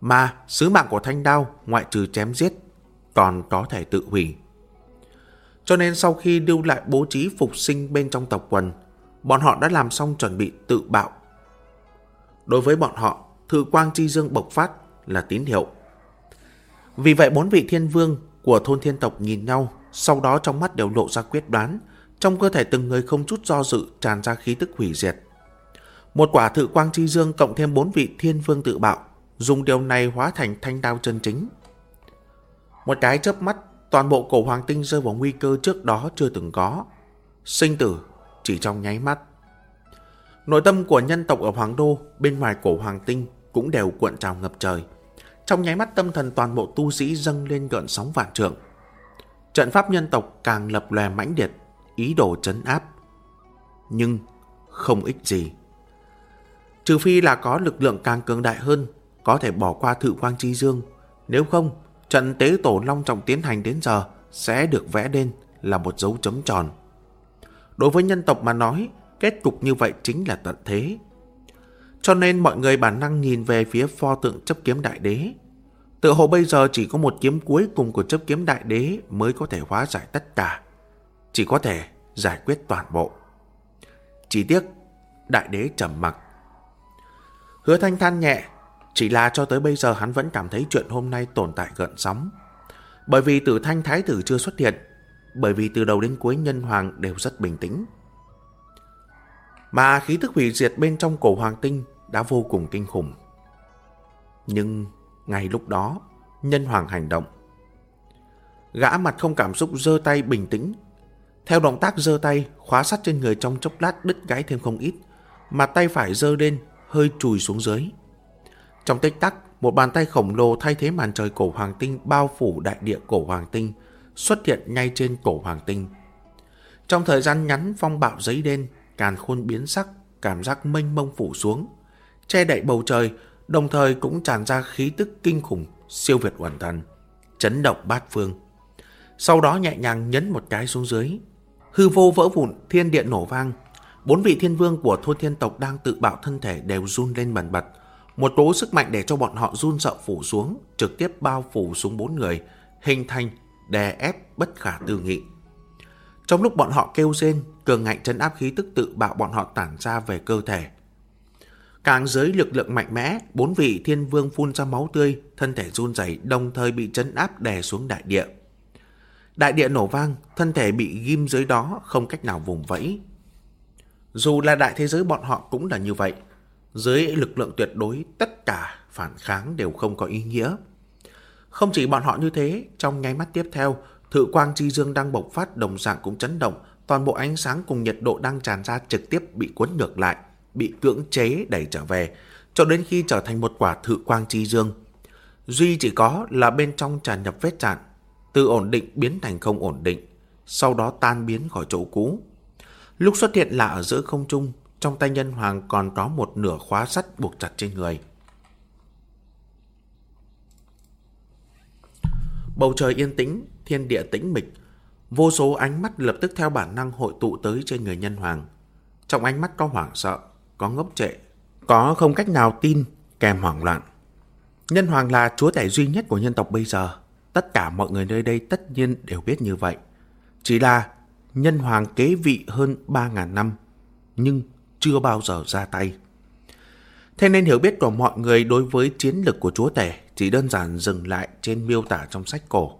Mà sứ mạng của thanh đao ngoại trừ chém giết, còn có thể tự hủy. Cho nên sau khi lưu lại bố trí phục sinh bên trong tộc quần, bọn họ đã làm xong chuẩn bị tự bạo. Đối với bọn họ, thư quang chi dương bộc phát là tín hiệu. Vì vậy bốn vị thiên vương của thôn thiên tộc nhìn nhau, sau đó trong mắt đều lộ ra quyết đoán, trong cơ thể từng người không chút do dự tràn ra khí tức hủy diệt. Một quả thử quang chi dương cộng thêm bốn vị thiên vương tự bạo, dùng điều này hóa thành thanh đao chân chính. Một cái chớp mắt, toàn bộ cổ hoàng tinh rơi vào nguy cơ trước đó chưa từng có. Sinh tử chỉ trong nháy mắt. Nội tâm của nhân tộc ở Hoàng Đô bên ngoài cổ hoàng tinh cũng đều cuộn trào ngập trời. Trong nháy mắt tâm thần toàn bộ tu sĩ dâng lên gợn sóng vạn trượng. Trận pháp nhân tộc càng lập lòe mãnh liệt, ý đồ chấn áp. Nhưng không ích gì. Trừ phi là có lực lượng càng cường đại hơn, có thể bỏ qua thự quang chi dương. Nếu không, trận tế tổ long trọng tiến hành đến giờ sẽ được vẽ lên là một dấu chấm tròn. Đối với nhân tộc mà nói, kết cục như vậy chính là tận thế. Cho nên mọi người bản năng nhìn về phía pho tượng chấp kiếm đại đế. Tự hồ bây giờ chỉ có một kiếm cuối cùng của chấp kiếm đại đế mới có thể hóa giải tất cả. Chỉ có thể giải quyết toàn bộ. Chỉ tiếc, đại đế trầm mặc. Hứa thanh than nhẹ, Chỉ là cho tới bây giờ hắn vẫn cảm thấy chuyện hôm nay tồn tại gợn sóng. Bởi vì tử thanh thái tử chưa xuất hiện, bởi vì từ đầu đến cuối nhân hoàng đều rất bình tĩnh. Mà khí thức hủy diệt bên trong cổ hoàng tinh đã vô cùng kinh khủng. Nhưng ngay lúc đó, nhân hoàng hành động. Gã mặt không cảm xúc giơ tay bình tĩnh. Theo động tác giơ tay, khóa sắt trên người trong chốc lát đứt gãy thêm không ít, mà tay phải giơ lên, hơi chùi xuống dưới. Trong tích tắc, một bàn tay khổng lồ thay thế màn trời cổ hoàng tinh bao phủ đại địa cổ hoàng tinh, xuất hiện ngay trên cổ hoàng tinh. Trong thời gian ngắn phong bạo giấy đen, càn khôn biến sắc, cảm giác mênh mông phủ xuống, che đậy bầu trời, đồng thời cũng tràn ra khí tức kinh khủng, siêu việt hoàn thần, chấn động bát phương. Sau đó nhẹ nhàng nhấn một cái xuống dưới, hư vô vỡ vụn, thiên điện nổ vang. Bốn vị thiên vương của thôn thiên tộc đang tự bạo thân thể đều run lên bần bật. Một tố sức mạnh để cho bọn họ run sợ phủ xuống, trực tiếp bao phủ xuống bốn người, hình thành, đè ép bất khả tư nghị. Trong lúc bọn họ kêu rên, cường ngạnh chấn áp khí tức tự bạo bọn họ tản ra về cơ thể. Càng dưới lực lượng mạnh mẽ, bốn vị thiên vương phun ra máu tươi, thân thể run rẩy đồng thời bị chấn áp đè xuống đại địa. Đại địa nổ vang, thân thể bị ghim dưới đó, không cách nào vùng vẫy. Dù là đại thế giới bọn họ cũng là như vậy. Dưới lực lượng tuyệt đối, tất cả phản kháng đều không có ý nghĩa. Không chỉ bọn họ như thế, trong nháy mắt tiếp theo, thự quang chi dương đang bộc phát đồng dạng cũng chấn động, toàn bộ ánh sáng cùng nhiệt độ đang tràn ra trực tiếp bị cuốn ngược lại, bị cưỡng chế đẩy trở về, cho đến khi trở thành một quả thự quang chi dương. Duy chỉ có là bên trong tràn nhập vết chạn, từ ổn định biến thành không ổn định, sau đó tan biến khỏi chỗ cũ. Lúc xuất hiện là ở giữa không trung, trong tay nhân hoàng còn có một nửa khóa sắt buộc chặt trên người. Bầu trời yên tĩnh, thiên địa tĩnh mịch, vô số ánh mắt lập tức theo bản năng hội tụ tới trên người nhân hoàng. Trong ánh mắt có hoảng sợ, có ngốc trệ, có không cách nào tin, kèm hoảng loạn. Nhân hoàng là chúa tể duy nhất của nhân tộc bây giờ. Tất cả mọi người nơi đây tất nhiên đều biết như vậy. Chỉ là nhân hoàng kế vị hơn 3.000 năm, nhưng chưa bao giờ ra tay. Thế nên hiểu biết của mọi người đối với chiến lực của chúa tể chỉ đơn giản dừng lại trên miêu tả trong sách cổ.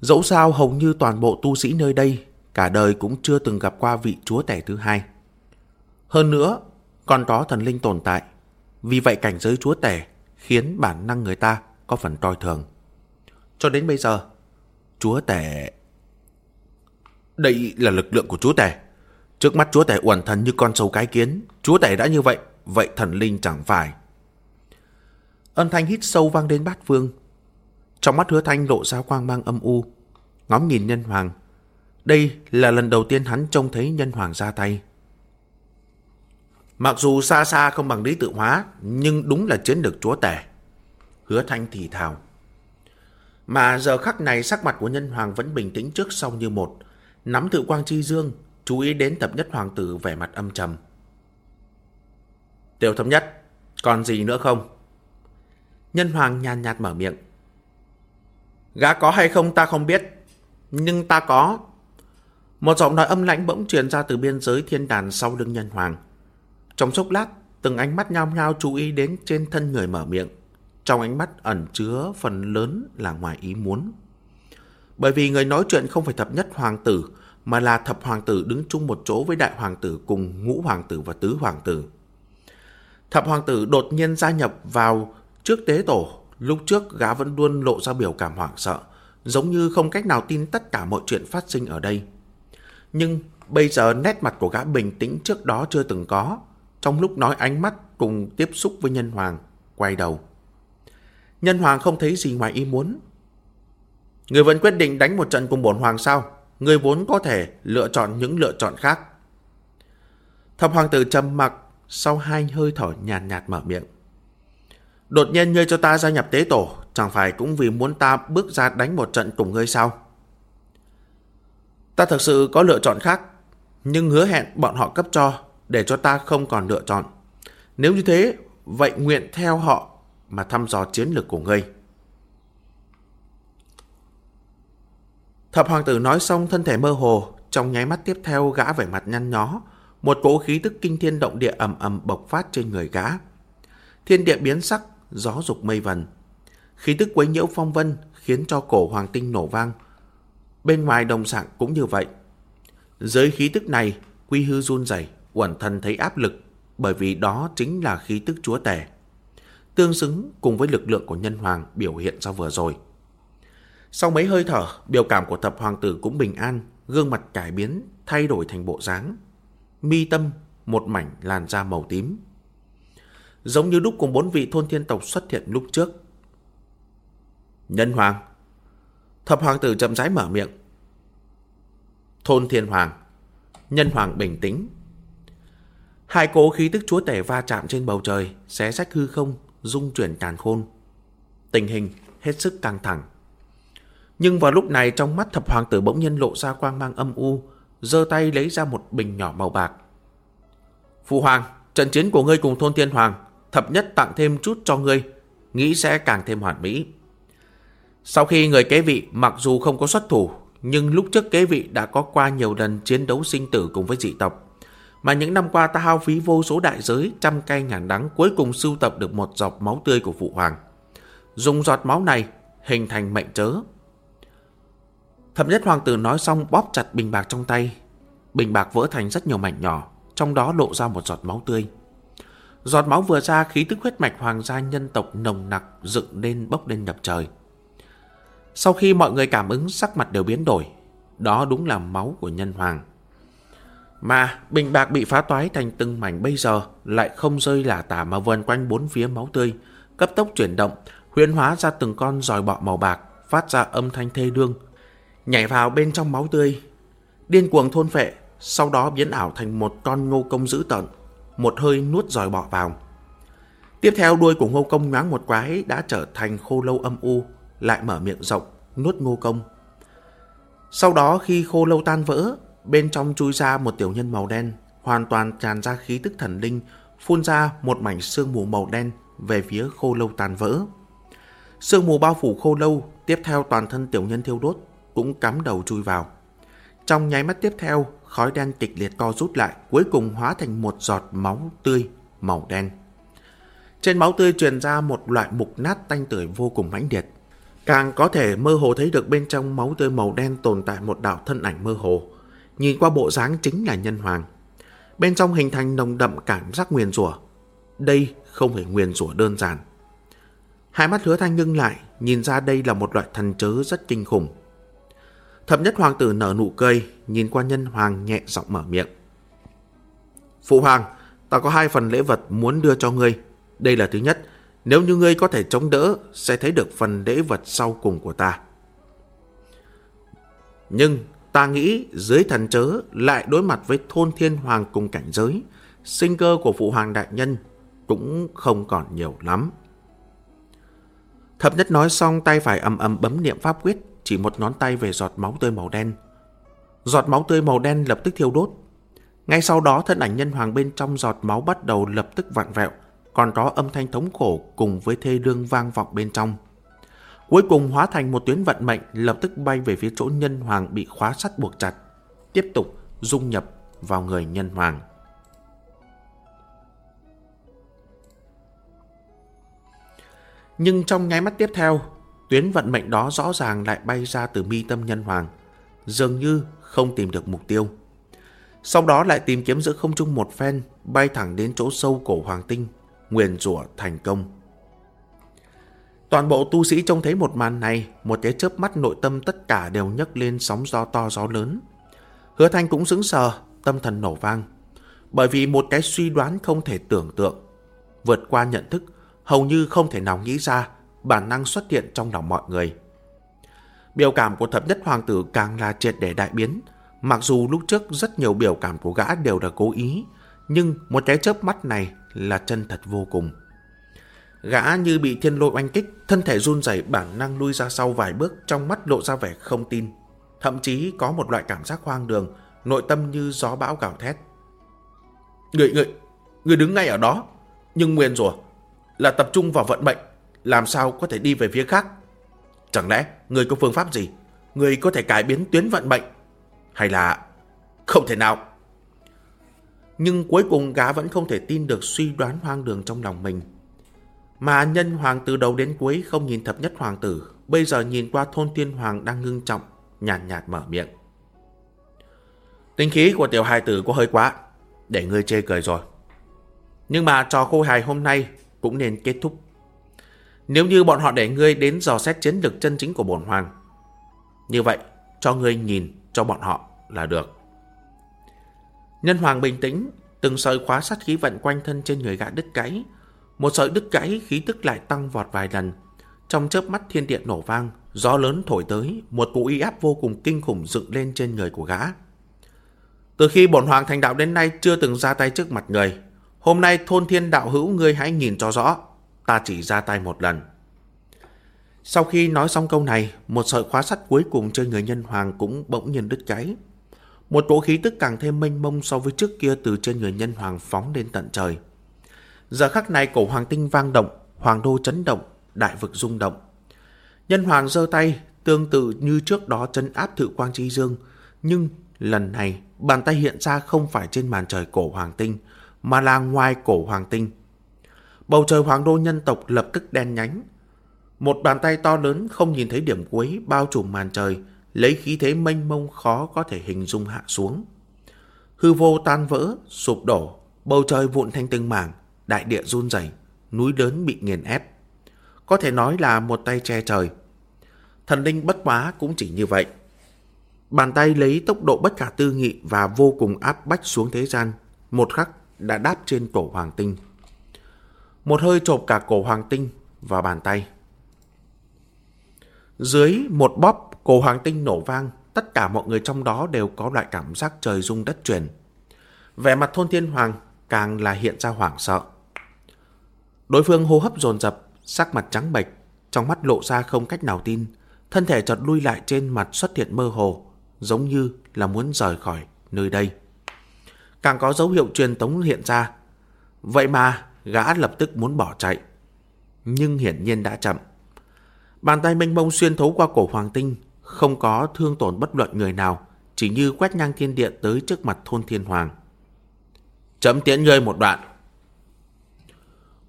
Dẫu sao hầu như toàn bộ tu sĩ nơi đây cả đời cũng chưa từng gặp qua vị chúa tể thứ hai. Hơn nữa, còn có thần linh tồn tại. Vì vậy cảnh giới chúa tể khiến bản năng người ta có phần coi thường. Cho đến bây giờ, chúa tể... Đây là lực lượng của chúa tể. Trước mắt chúa tể uẩn thần như con sâu cái kiến. Chúa tể đã như vậy, vậy thần linh chẳng phải. Âm thanh hít sâu vang đến bát vương trong mắt hứa thanh lộ ra quang mang âm u. Ngóng nhìn nhân hoàng. Đây là lần đầu tiên hắn trông thấy nhân hoàng ra tay. Mặc dù xa xa không bằng lý tự hóa, nhưng đúng là chiến lược chúa tể. Hứa thanh thì thào. Mà giờ khắc này sắc mặt của nhân hoàng vẫn bình tĩnh trước sau như một. Nắm tự quang chi dương, chú ý đến tập nhất hoàng tử vẻ mặt âm trầm. Tiểu thập nhất, còn gì nữa không? Nhân hoàng nhàn nhạt mở miệng. Gã có hay không ta không biết, nhưng ta có. Một giọng nói âm lãnh bỗng truyền ra từ biên giới thiên đàn sau lưng nhân hoàng. Trong chốc lát, từng ánh mắt nhao nhao chú ý đến trên thân người mở miệng. Trong ánh mắt ẩn chứa phần lớn là ngoài ý muốn. Bởi vì người nói chuyện không phải thập nhất hoàng tử, mà là thập hoàng tử đứng chung một chỗ với đại hoàng tử cùng ngũ hoàng tử và tứ hoàng tử. Thập hoàng tử đột nhiên gia nhập vào trước tế tổ, lúc trước gã vẫn luôn lộ ra biểu cảm hoảng sợ, giống như không cách nào tin tất cả mọi chuyện phát sinh ở đây. Nhưng bây giờ nét mặt của gã bình tĩnh trước đó chưa từng có, trong lúc nói ánh mắt cùng tiếp xúc với nhân hoàng, quay đầu. Nhân hoàng không thấy gì ngoài ý muốn. Người vẫn quyết định đánh một trận cùng bổn hoàng sao? Người vốn có thể lựa chọn những lựa chọn khác. Thập hoàng tử trầm mặc sau hai hơi thở nhàn nhạt, nhạt mở miệng. Đột nhiên ngươi cho ta gia nhập tế tổ, chẳng phải cũng vì muốn ta bước ra đánh một trận cùng ngươi sao? Ta thật sự có lựa chọn khác, nhưng hứa hẹn bọn họ cấp cho để cho ta không còn lựa chọn. Nếu như thế, vậy nguyện theo họ mà thăm dò chiến lược của ngươi. Thập hoàng tử nói xong thân thể mơ hồ, trong nháy mắt tiếp theo gã vẻ mặt nhăn nhó, một cỗ khí tức kinh thiên động địa ầm ầm bộc phát trên người gã. thiên địa biến sắc, gió dục mây vần. Khí tức quấy nhiễu phong vân khiến cho cổ hoàng tinh nổ vang. Bên ngoài đồng sạng cũng như vậy. Dưới khí tức này, quy hư run rẩy, uẩn thần thấy áp lực bởi vì đó chính là khí tức chúa tể. Tương xứng cùng với lực lượng của nhân hoàng biểu hiện ra vừa rồi. Sau mấy hơi thở, biểu cảm của thập hoàng tử cũng bình an, gương mặt cải biến, thay đổi thành bộ dáng. Mi tâm, một mảnh làn da màu tím. Giống như lúc cùng bốn vị thôn thiên tộc xuất hiện lúc trước. Nhân hoàng. Thập hoàng tử chậm rãi mở miệng. Thôn thiên hoàng. Nhân hoàng bình tĩnh. Hai cố khí tức chúa tể va chạm trên bầu trời, xé sách hư không, dung chuyển càn khôn. Tình hình hết sức căng thẳng. Nhưng vào lúc này trong mắt thập hoàng tử bỗng nhiên lộ ra quang mang âm u, giơ tay lấy ra một bình nhỏ màu bạc. Phụ hoàng, trận chiến của ngươi cùng thôn thiên hoàng, thập nhất tặng thêm chút cho ngươi, nghĩ sẽ càng thêm hoàn mỹ. Sau khi người kế vị mặc dù không có xuất thủ, nhưng lúc trước kế vị đã có qua nhiều lần chiến đấu sinh tử cùng với dị tộc. Mà những năm qua ta hao phí vô số đại giới, trăm cây ngàn đắng cuối cùng sưu tập được một giọt máu tươi của phụ hoàng. Dùng giọt máu này hình thành mệnh chớ, Thập nhất hoàng tử nói xong bóp chặt bình bạc trong tay. Bình bạc vỡ thành rất nhiều mảnh nhỏ, trong đó lộ ra một giọt máu tươi. Giọt máu vừa ra khí tức huyết mạch hoàng gia nhân tộc nồng nặc dựng lên bốc lên nhập trời. Sau khi mọi người cảm ứng sắc mặt đều biến đổi, đó đúng là máu của nhân hoàng. Mà bình bạc bị phá toái thành từng mảnh bây giờ lại không rơi lả tả mà vần quanh bốn phía máu tươi, cấp tốc chuyển động, huyễn hóa ra từng con giòi bọ màu bạc, phát ra âm thanh thê đương, nhảy vào bên trong máu tươi, điên cuồng thôn phệ, sau đó biến ảo thành một con ngô công dữ tợn, một hơi nuốt dòi bọ vào. Tiếp theo đuôi của ngô công nhoáng một quái đã trở thành khô lâu âm u, lại mở miệng rộng, nuốt ngô công. Sau đó khi khô lâu tan vỡ, bên trong chui ra một tiểu nhân màu đen, hoàn toàn tràn ra khí tức thần linh, phun ra một mảnh sương mù màu đen về phía khô lâu tan vỡ. Sương mù bao phủ khô lâu, tiếp theo toàn thân tiểu nhân thiêu đốt, cũng cắm đầu chui vào. Trong nháy mắt tiếp theo, khói đen kịch liệt co rút lại, cuối cùng hóa thành một giọt máu tươi màu đen. Trên máu tươi truyền ra một loại mục nát tanh tưởi vô cùng mãnh liệt. Càng có thể mơ hồ thấy được bên trong máu tươi màu đen tồn tại một đạo thân ảnh mơ hồ. Nhìn qua bộ dáng chính là nhân hoàng. Bên trong hình thành nồng đậm cảm giác nguyền rủa. Đây không phải nguyền rủa đơn giản. Hai mắt hứa thanh ngưng lại, nhìn ra đây là một loại thần chớ rất kinh khủng. Thập nhất hoàng tử nở nụ cười, nhìn qua nhân hoàng nhẹ giọng mở miệng. Phụ hoàng, ta có hai phần lễ vật muốn đưa cho ngươi. Đây là thứ nhất, nếu như ngươi có thể chống đỡ, sẽ thấy được phần lễ vật sau cùng của ta. Nhưng ta nghĩ dưới thần chớ lại đối mặt với thôn thiên hoàng cùng cảnh giới, sinh cơ của phụ hoàng đại nhân cũng không còn nhiều lắm. Thập nhất nói xong tay phải ầm ầm bấm niệm pháp quyết, chỉ một ngón tay về giọt máu tươi màu đen. Giọt máu tươi màu đen lập tức thiêu đốt. Ngay sau đó thân ảnh nhân hoàng bên trong giọt máu bắt đầu lập tức vặn vẹo, còn có âm thanh thống khổ cùng với thê lương vang vọng bên trong. Cuối cùng hóa thành một tuyến vận mệnh lập tức bay về phía chỗ nhân hoàng bị khóa sắt buộc chặt, tiếp tục dung nhập vào người nhân hoàng. Nhưng trong nháy mắt tiếp theo, Tuyến vận mệnh đó rõ ràng lại bay ra từ mi tâm nhân hoàng, dường như không tìm được mục tiêu. Sau đó lại tìm kiếm giữa không trung một phen, bay thẳng đến chỗ sâu cổ hoàng tinh, nguyền rủa thành công. Toàn bộ tu sĩ trông thấy một màn này, một cái chớp mắt nội tâm tất cả đều nhấc lên sóng gió to gió lớn. Hứa Thanh cũng sững sờ, tâm thần nổ vang. Bởi vì một cái suy đoán không thể tưởng tượng, vượt qua nhận thức, hầu như không thể nào nghĩ ra bản năng xuất hiện trong lòng mọi người. Biểu cảm của thập nhất hoàng tử càng là triệt để đại biến. Mặc dù lúc trước rất nhiều biểu cảm của gã đều là cố ý, nhưng một cái chớp mắt này là chân thật vô cùng. Gã như bị thiên lôi oanh kích, thân thể run rẩy bản năng lui ra sau vài bước trong mắt lộ ra vẻ không tin. Thậm chí có một loại cảm giác hoang đường, nội tâm như gió bão gào thét. Người, người, người đứng ngay ở đó, nhưng nguyên rủa là tập trung vào vận mệnh làm sao có thể đi về phía khác? Chẳng lẽ người có phương pháp gì? Người có thể cải biến tuyến vận mệnh? Hay là... Không thể nào. Nhưng cuối cùng gã vẫn không thể tin được suy đoán hoang đường trong lòng mình. Mà nhân hoàng từ đầu đến cuối không nhìn thập nhất hoàng tử, bây giờ nhìn qua thôn tiên hoàng đang ngưng trọng, nhàn nhạt, nhạt mở miệng. Tinh khí của tiểu hài tử có hơi quá, để ngươi chê cười rồi. Nhưng mà trò khô hài hôm nay cũng nên kết thúc. Nếu như bọn họ để ngươi đến dò xét chiến lược chân chính của bổn hoàng, như vậy cho ngươi nhìn cho bọn họ là được. Nhân hoàng bình tĩnh, từng sợi khóa sát khí vận quanh thân trên người gã đứt gãy. Một sợi đứt gãy khí tức lại tăng vọt vài lần. Trong chớp mắt thiên địa nổ vang, gió lớn thổi tới, một cụ y áp vô cùng kinh khủng dựng lên trên người của gã. Từ khi bổn hoàng thành đạo đến nay chưa từng ra tay trước mặt người. Hôm nay thôn thiên đạo hữu ngươi hãy nhìn cho rõ. Ta chỉ ra tay một lần. Sau khi nói xong câu này, một sợi khóa sắt cuối cùng trên người nhân hoàng cũng bỗng nhiên đứt cháy. Một cỗ khí tức càng thêm mênh mông so với trước kia từ trên người nhân hoàng phóng lên tận trời. Giờ khắc này cổ hoàng tinh vang động, hoàng đô chấn động, đại vực rung động. Nhân hoàng giơ tay, tương tự như trước đó chấn áp thự quang chi dương, nhưng lần này bàn tay hiện ra không phải trên màn trời cổ hoàng tinh, mà là ngoài cổ hoàng tinh. Bầu trời hoàng đô nhân tộc lập tức đen nhánh. Một bàn tay to lớn không nhìn thấy điểm cuối bao trùm màn trời, lấy khí thế mênh mông khó có thể hình dung hạ xuống. Hư vô tan vỡ, sụp đổ, bầu trời vụn thành từng mảng, đại địa run rẩy, núi lớn bị nghiền ép. Có thể nói là một tay che trời. Thần linh bất quá cũng chỉ như vậy. Bàn tay lấy tốc độ bất khả tư nghị và vô cùng áp bách xuống thế gian, một khắc đã đáp trên cổ hoàng tinh. Một hơi chộp cả cổ hoàng tinh và bàn tay. Dưới một bóp, cổ hoàng tinh nổ vang, tất cả mọi người trong đó đều có loại cảm giác trời rung đất chuyển. Vẻ mặt thôn thiên hoàng càng là hiện ra hoảng sợ. Đối phương hô hấp dồn dập, sắc mặt trắng bệch, trong mắt lộ ra không cách nào tin, thân thể chợt lui lại trên mặt xuất hiện mơ hồ, giống như là muốn rời khỏi nơi đây. Càng có dấu hiệu truyền tống hiện ra. Vậy mà, gã lập tức muốn bỏ chạy. Nhưng hiển nhiên đã chậm. Bàn tay mênh mông xuyên thấu qua cổ hoàng tinh, không có thương tổn bất luận người nào, chỉ như quét ngang thiên địa tới trước mặt thôn thiên hoàng. Chấm tiễn ngươi một đoạn.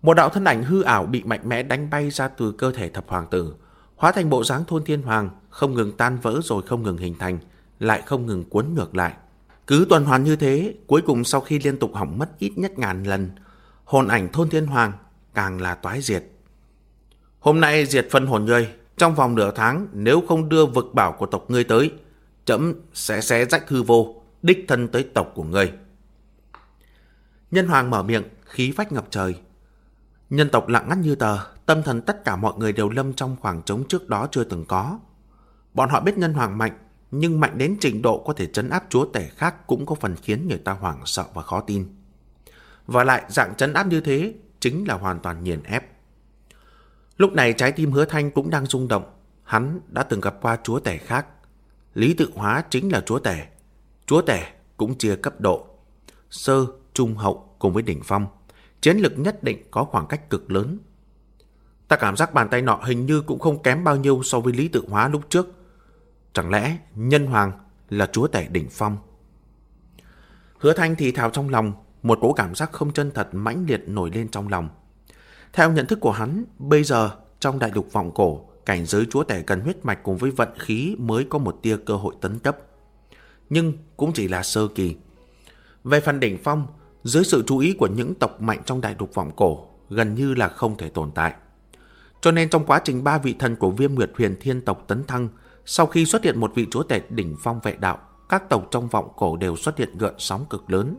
Một đạo thân ảnh hư ảo bị mạnh mẽ đánh bay ra từ cơ thể thập hoàng tử, hóa thành bộ dáng thôn thiên hoàng, không ngừng tan vỡ rồi không ngừng hình thành, lại không ngừng cuốn ngược lại. Cứ tuần hoàn như thế, cuối cùng sau khi liên tục hỏng mất ít nhất ngàn lần, hồn ảnh thôn thiên hoàng càng là toái diệt. Hôm nay diệt phân hồn ngươi, trong vòng nửa tháng nếu không đưa vực bảo của tộc ngươi tới, chấm sẽ xé rách hư vô, đích thân tới tộc của ngươi. Nhân hoàng mở miệng, khí phách ngập trời. Nhân tộc lặng ngắt như tờ, tâm thần tất cả mọi người đều lâm trong khoảng trống trước đó chưa từng có. Bọn họ biết nhân hoàng mạnh, nhưng mạnh đến trình độ có thể chấn áp chúa tể khác cũng có phần khiến người ta hoảng sợ và khó tin. Và lại dạng chấn áp như thế chính là hoàn toàn nghiền ép. Lúc này trái tim hứa thanh cũng đang rung động. Hắn đã từng gặp qua chúa tể khác. Lý tự hóa chính là chúa tể. Chúa tể cũng chia cấp độ. Sơ, trung hậu cùng với đỉnh phong. Chiến lực nhất định có khoảng cách cực lớn. Ta cảm giác bàn tay nọ hình như cũng không kém bao nhiêu so với lý tự hóa lúc trước. Chẳng lẽ nhân hoàng là chúa tể đỉnh phong? Hứa thanh thì thào trong lòng, một cỗ cảm giác không chân thật mãnh liệt nổi lên trong lòng. Theo nhận thức của hắn, bây giờ trong đại lục vọng cổ, cảnh giới chúa tể cần huyết mạch cùng với vận khí mới có một tia cơ hội tấn cấp. Nhưng cũng chỉ là sơ kỳ. Về phần đỉnh phong, dưới sự chú ý của những tộc mạnh trong đại lục vọng cổ, gần như là không thể tồn tại. Cho nên trong quá trình ba vị thần của viêm nguyệt huyền thiên tộc tấn thăng, sau khi xuất hiện một vị chúa tể đỉnh phong vệ đạo, các tộc trong vọng cổ đều xuất hiện gợn sóng cực lớn.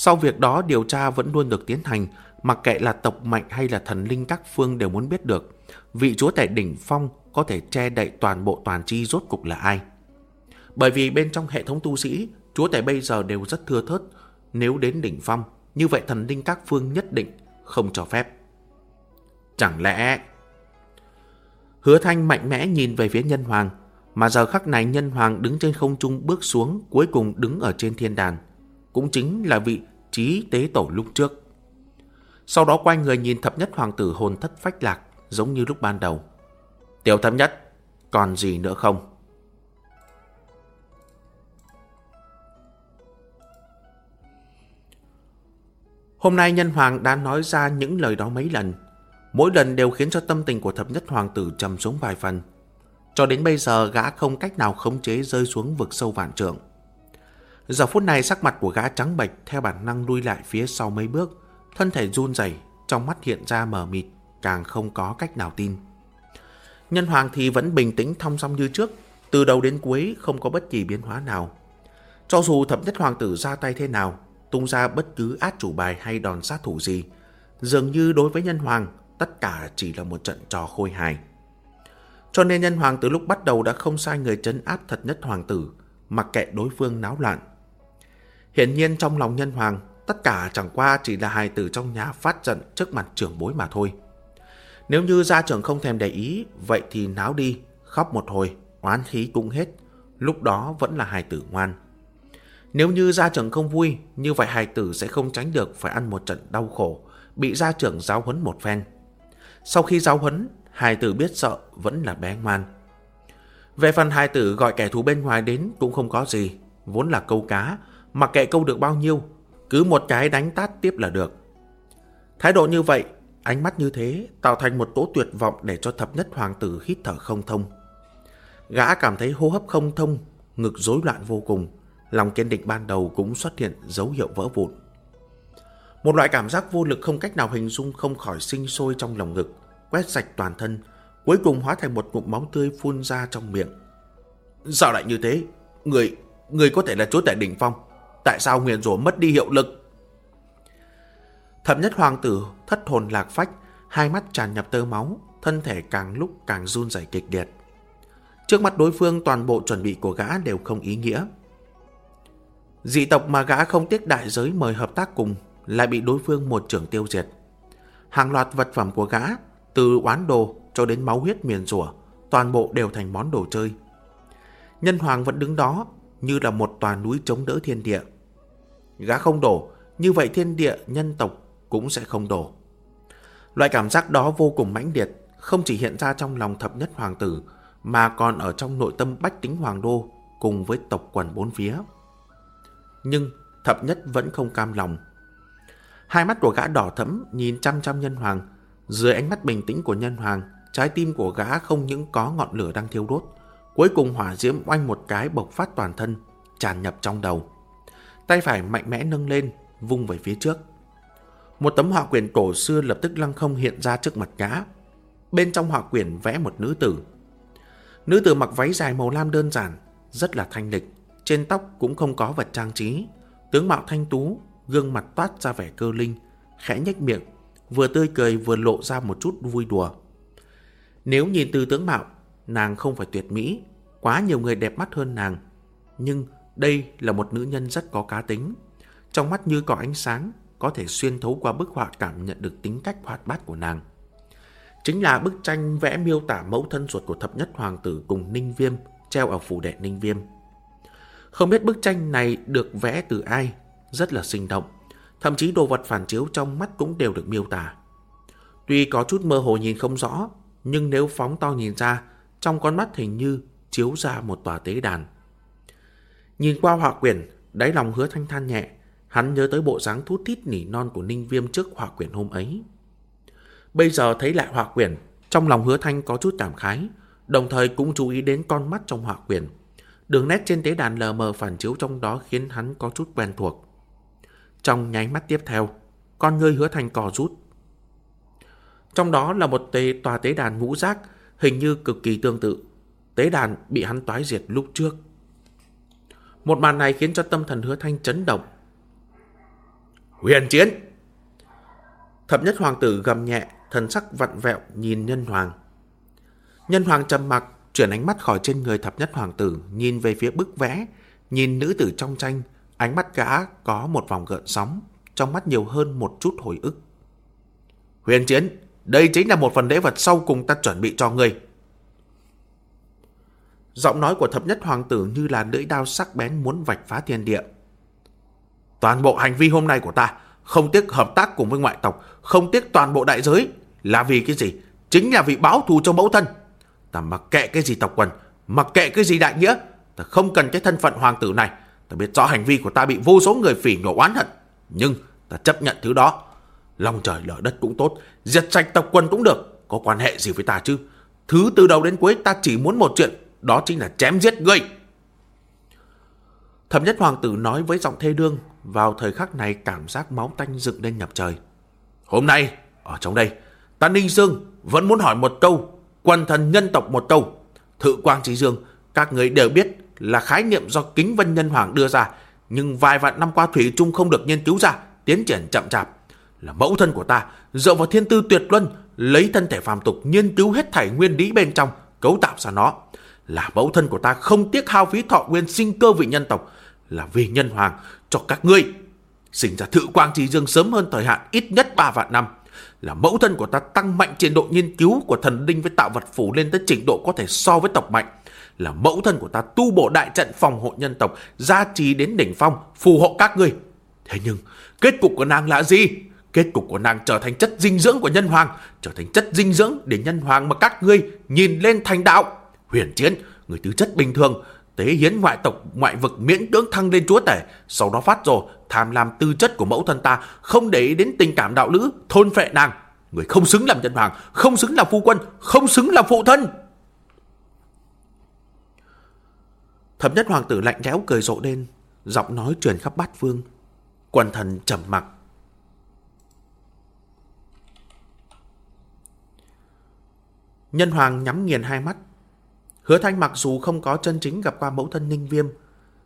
Sau việc đó điều tra vẫn luôn được tiến hành, mặc kệ là tộc mạnh hay là thần linh các phương đều muốn biết được vị chúa tể đỉnh phong có thể che đậy toàn bộ toàn chi rốt cục là ai. Bởi vì bên trong hệ thống tu sĩ, chúa tể bây giờ đều rất thưa thớt, nếu đến đỉnh phong, như vậy thần linh các phương nhất định không cho phép. Chẳng lẽ... Hứa Thanh mạnh mẽ nhìn về phía nhân hoàng, mà giờ khắc này nhân hoàng đứng trên không trung bước xuống cuối cùng đứng ở trên thiên đàn. Cũng chính là vị trí tế tổ lúc trước. Sau đó quay người nhìn thập nhất hoàng tử hồn thất phách lạc giống như lúc ban đầu. Tiểu thập nhất, còn gì nữa không? Hôm nay nhân hoàng đã nói ra những lời đó mấy lần. Mỗi lần đều khiến cho tâm tình của thập nhất hoàng tử trầm xuống vài phần. Cho đến bây giờ gã không cách nào khống chế rơi xuống vực sâu vạn trượng. Giờ phút này sắc mặt của gã trắng bệch theo bản năng lui lại phía sau mấy bước, thân thể run rẩy, trong mắt hiện ra mờ mịt, càng không có cách nào tin. Nhân hoàng thì vẫn bình tĩnh thong song như trước, từ đầu đến cuối không có bất kỳ biến hóa nào. Cho dù thập nhất hoàng tử ra tay thế nào, tung ra bất cứ át chủ bài hay đòn sát thủ gì, dường như đối với nhân hoàng, tất cả chỉ là một trận trò khôi hài. Cho nên nhân hoàng từ lúc bắt đầu đã không sai người trấn áp thật nhất hoàng tử, mặc kệ đối phương náo loạn. Hiển nhiên trong lòng nhân hoàng, tất cả chẳng qua chỉ là hài tử trong nhà phát giận trước mặt trưởng bối mà thôi. Nếu như gia trưởng không thèm để ý, vậy thì náo đi, khóc một hồi, oán khí cũng hết, lúc đó vẫn là hài tử ngoan. Nếu như gia trưởng không vui, như vậy hài tử sẽ không tránh được phải ăn một trận đau khổ, bị gia trưởng giáo huấn một phen. Sau khi giáo huấn, hài tử biết sợ vẫn là bé ngoan. Về phần hài tử gọi kẻ thù bên ngoài đến cũng không có gì, vốn là câu cá, mặc kệ câu được bao nhiêu, cứ một cái đánh tát tiếp là được. Thái độ như vậy, ánh mắt như thế tạo thành một tố tuyệt vọng để cho thập nhất hoàng tử hít thở không thông. Gã cảm thấy hô hấp không thông, ngực rối loạn vô cùng, lòng kiên định ban đầu cũng xuất hiện dấu hiệu vỡ vụn. Một loại cảm giác vô lực không cách nào hình dung không khỏi sinh sôi trong lòng ngực, quét sạch toàn thân, cuối cùng hóa thành một ngụm máu tươi phun ra trong miệng. Sao lại như thế? Người, người có thể là chúa tể đỉnh phong. Tại sao nguyền rủa mất đi hiệu lực? Thập nhất hoàng tử thất hồn lạc phách, hai mắt tràn nhập tơ máu, thân thể càng lúc càng run rẩy kịch liệt. Trước mắt đối phương toàn bộ chuẩn bị của gã đều không ý nghĩa. Dị tộc mà gã không tiếc đại giới mời hợp tác cùng lại bị đối phương một trưởng tiêu diệt. Hàng loạt vật phẩm của gã, từ oán đồ cho đến máu huyết miền rủa, toàn bộ đều thành món đồ chơi. Nhân hoàng vẫn đứng đó như là một tòa núi chống đỡ thiên địa. Gã không đổ, như vậy thiên địa nhân tộc cũng sẽ không đổ. Loại cảm giác đó vô cùng mãnh liệt, không chỉ hiện ra trong lòng thập nhất hoàng tử, mà còn ở trong nội tâm bách tính hoàng đô cùng với tộc quần bốn phía. Nhưng thập nhất vẫn không cam lòng. Hai mắt của gã đỏ thẫm nhìn chăm chăm nhân hoàng. Dưới ánh mắt bình tĩnh của nhân hoàng, trái tim của gã không những có ngọn lửa đang thiêu đốt. Cuối cùng hỏa diễm oanh một cái bộc phát toàn thân, tràn nhập trong đầu. Tay phải mạnh mẽ nâng lên, vung về phía trước. Một tấm họa quyển cổ xưa lập tức lăng không hiện ra trước mặt gã. Bên trong họa quyển vẽ một nữ tử. Nữ tử mặc váy dài màu lam đơn giản, rất là thanh lịch. Trên tóc cũng không có vật trang trí. Tướng mạo thanh tú, gương mặt toát ra vẻ cơ linh, khẽ nhếch miệng, vừa tươi cười vừa lộ ra một chút vui đùa. Nếu nhìn từ tướng mạo, nàng không phải tuyệt mỹ, quá nhiều người đẹp mắt hơn nàng. Nhưng đây là một nữ nhân rất có cá tính. Trong mắt như có ánh sáng, có thể xuyên thấu qua bức họa cảm nhận được tính cách hoạt bát của nàng. Chính là bức tranh vẽ miêu tả mẫu thân ruột của thập nhất hoàng tử cùng Ninh Viêm treo ở phủ đệ Ninh Viêm. Không biết bức tranh này được vẽ từ ai, rất là sinh động. Thậm chí đồ vật phản chiếu trong mắt cũng đều được miêu tả. Tuy có chút mơ hồ nhìn không rõ, nhưng nếu phóng to nhìn ra, trong con mắt hình như chiếu ra một tòa tế đàn. Nhìn qua họa quyển, đáy lòng hứa thanh than nhẹ, hắn nhớ tới bộ dáng thút thít nỉ non của Ninh Viêm trước họa quyển hôm ấy. Bây giờ thấy lại họa quyển, trong lòng hứa thanh có chút cảm khái, đồng thời cũng chú ý đến con mắt trong họa quyển. Đường nét trên tế đàn lờ mờ phản chiếu trong đó khiến hắn có chút quen thuộc. Trong nháy mắt tiếp theo, con ngươi hứa thanh cò rút. Trong đó là một tế, tòa tế đàn ngũ giác, hình như cực kỳ tương tự. Tế đàn bị hắn toái diệt lúc trước. Một màn này khiến cho tâm thần hứa thanh chấn động. Huyền chiến! Thập nhất hoàng tử gầm nhẹ, thần sắc vặn vẹo nhìn nhân hoàng. Nhân hoàng trầm mặc, chuyển ánh mắt khỏi trên người thập nhất hoàng tử, nhìn về phía bức vẽ, nhìn nữ tử trong tranh, Ánh mắt gã có một vòng gợn sóng, trong mắt nhiều hơn một chút hồi ức. Huyền chiến, đây chính là một phần lễ vật sau cùng ta chuẩn bị cho ngươi. Giọng nói của thập nhất hoàng tử như là lưỡi đao sắc bén muốn vạch phá thiên địa. Toàn bộ hành vi hôm nay của ta, không tiếc hợp tác cùng với ngoại tộc, không tiếc toàn bộ đại giới, là vì cái gì? Chính là vì báo thù cho mẫu thân. Ta mặc kệ cái gì tộc quần, mặc kệ cái gì đại nghĩa, ta không cần cái thân phận hoàng tử này. Ta biết rõ hành vi của ta bị vô số người phỉ nhổ oán hận, nhưng ta chấp nhận thứ đó. Lòng trời lở đất cũng tốt, diệt sạch tộc quân cũng được, có quan hệ gì với ta chứ? Thứ từ đầu đến cuối ta chỉ muốn một chuyện, đó chính là chém giết ngươi. Thẩm nhất hoàng tử nói với giọng thê đương, vào thời khắc này cảm giác máu tanh dựng lên nhập trời. Hôm nay, ở trong đây, ta Ninh Dương vẫn muốn hỏi một câu, quân thần nhân tộc một câu. Thự Quang Trí Dương, các người đều biết là khái niệm do Kính Vân Nhân Hoàng đưa ra, nhưng vài vạn năm qua Thủy Trung không được nghiên cứu ra, tiến triển chậm chạp. Là mẫu thân của ta, dựa vào thiên tư tuyệt luân, lấy thân thể phàm tục nghiên cứu hết thảy nguyên lý bên trong, cấu tạo ra nó. Là mẫu thân của ta không tiếc hao phí thọ nguyên sinh cơ vị nhân tộc, là vì nhân hoàng cho các ngươi. Sinh ra thự quang trí dương sớm hơn thời hạn ít nhất 3 vạn năm. Là mẫu thân của ta tăng mạnh trình độ nghiên cứu của thần linh với tạo vật phủ lên tới trình độ có thể so với tộc mạnh. Là mẫu thân của ta tu bổ đại trận phòng hộ nhân tộc, gia trì đến đỉnh phong, phù hộ các ngươi. Thế nhưng, kết cục của nàng là gì? Kết cục của nàng trở thành chất dinh dưỡng của nhân hoàng, trở thành chất dinh dưỡng để nhân hoàng mà các ngươi nhìn lên thành đạo. Huyền chiến, người tứ chất bình thường, tế hiến ngoại tộc ngoại vực miễn cưỡng thăng lên chúa tể, sau đó phát rồi tham lam tư chất của mẫu thân ta, không để ý đến tình cảm đạo lữ, thôn phệ nàng. Người không xứng làm nhân hoàng, không xứng làm phu quân, không xứng làm phụ thân. Thập nhất hoàng tử lạnh lẽo cười rộ lên, giọng nói truyền khắp bát phương. Quần thần trầm mặc. Nhân hoàng nhắm nghiền hai mắt, Hứa Thanh mặc dù không có chân chính gặp qua mẫu thân Ninh Viêm,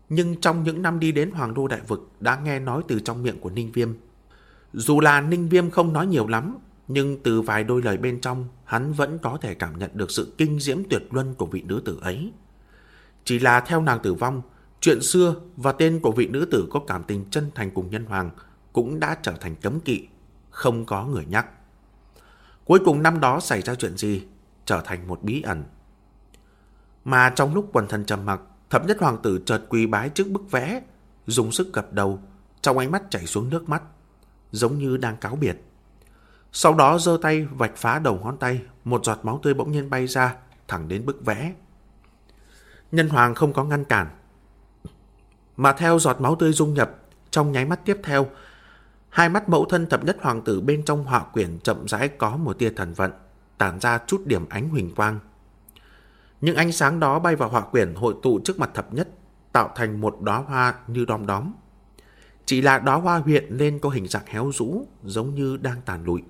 nhưng trong những năm đi đến Hoàng Đô Đại Vực đã nghe nói từ trong miệng của Ninh Viêm. Dù là Ninh Viêm không nói nhiều lắm, nhưng từ vài đôi lời bên trong, hắn vẫn có thể cảm nhận được sự kinh diễm tuyệt luân của vị nữ tử ấy. Chỉ là theo nàng tử vong, chuyện xưa và tên của vị nữ tử có cảm tình chân thành cùng nhân hoàng cũng đã trở thành cấm kỵ, không có người nhắc. Cuối cùng năm đó xảy ra chuyện gì, trở thành một bí ẩn mà trong lúc quần thần trầm mặc, thập nhất hoàng tử chợt quỳ bái trước bức vẽ, dùng sức gật đầu, trong ánh mắt chảy xuống nước mắt, giống như đang cáo biệt. Sau đó giơ tay vạch phá đầu ngón tay, một giọt máu tươi bỗng nhiên bay ra, thẳng đến bức vẽ. Nhân hoàng không có ngăn cản, mà theo giọt máu tươi dung nhập, trong nháy mắt tiếp theo, hai mắt mẫu thân thập nhất hoàng tử bên trong họa quyển chậm rãi có một tia thần vận, tản ra chút điểm ánh huỳnh quang. Những ánh sáng đó bay vào họa quyển hội tụ trước mặt thập nhất, tạo thành một đóa hoa như đom đóm. Chỉ là đóa hoa hiện lên có hình dạng héo rũ, giống như đang tàn lụi.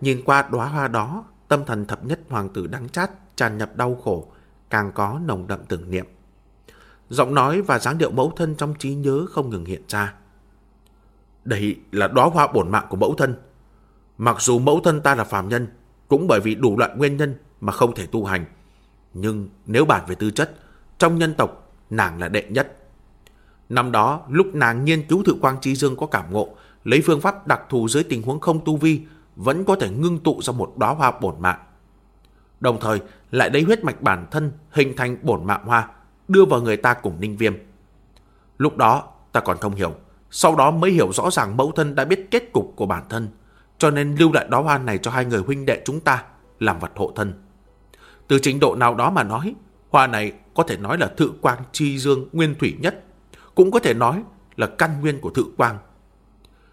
Nhìn qua đóa hoa đó, tâm thần thập nhất hoàng tử đắng chát, tràn nhập đau khổ, càng có nồng đậm tưởng niệm. Giọng nói và dáng điệu mẫu thân trong trí nhớ không ngừng hiện ra. Đây là đóa hoa bổn mạng của mẫu thân. Mặc dù mẫu thân ta là phàm nhân, cũng bởi vì đủ loại nguyên nhân mà không thể tu hành, nhưng nếu bàn về tư chất, trong nhân tộc, nàng là đệ nhất. Năm đó, lúc nàng nghiên cứu thự quang trí dương có cảm ngộ, lấy phương pháp đặc thù dưới tình huống không tu vi, vẫn có thể ngưng tụ ra một đóa hoa bổn mạng. Đồng thời, lại lấy huyết mạch bản thân hình thành bổn mạng hoa, đưa vào người ta cùng ninh viêm. Lúc đó, ta còn không hiểu, sau đó mới hiểu rõ ràng mẫu thân đã biết kết cục của bản thân, cho nên lưu lại đóa hoa này cho hai người huynh đệ chúng ta làm vật hộ thân. Từ trình độ nào đó mà nói, hoa này có thể nói là thự quang chi dương nguyên thủy nhất, cũng có thể nói là căn nguyên của thự quang.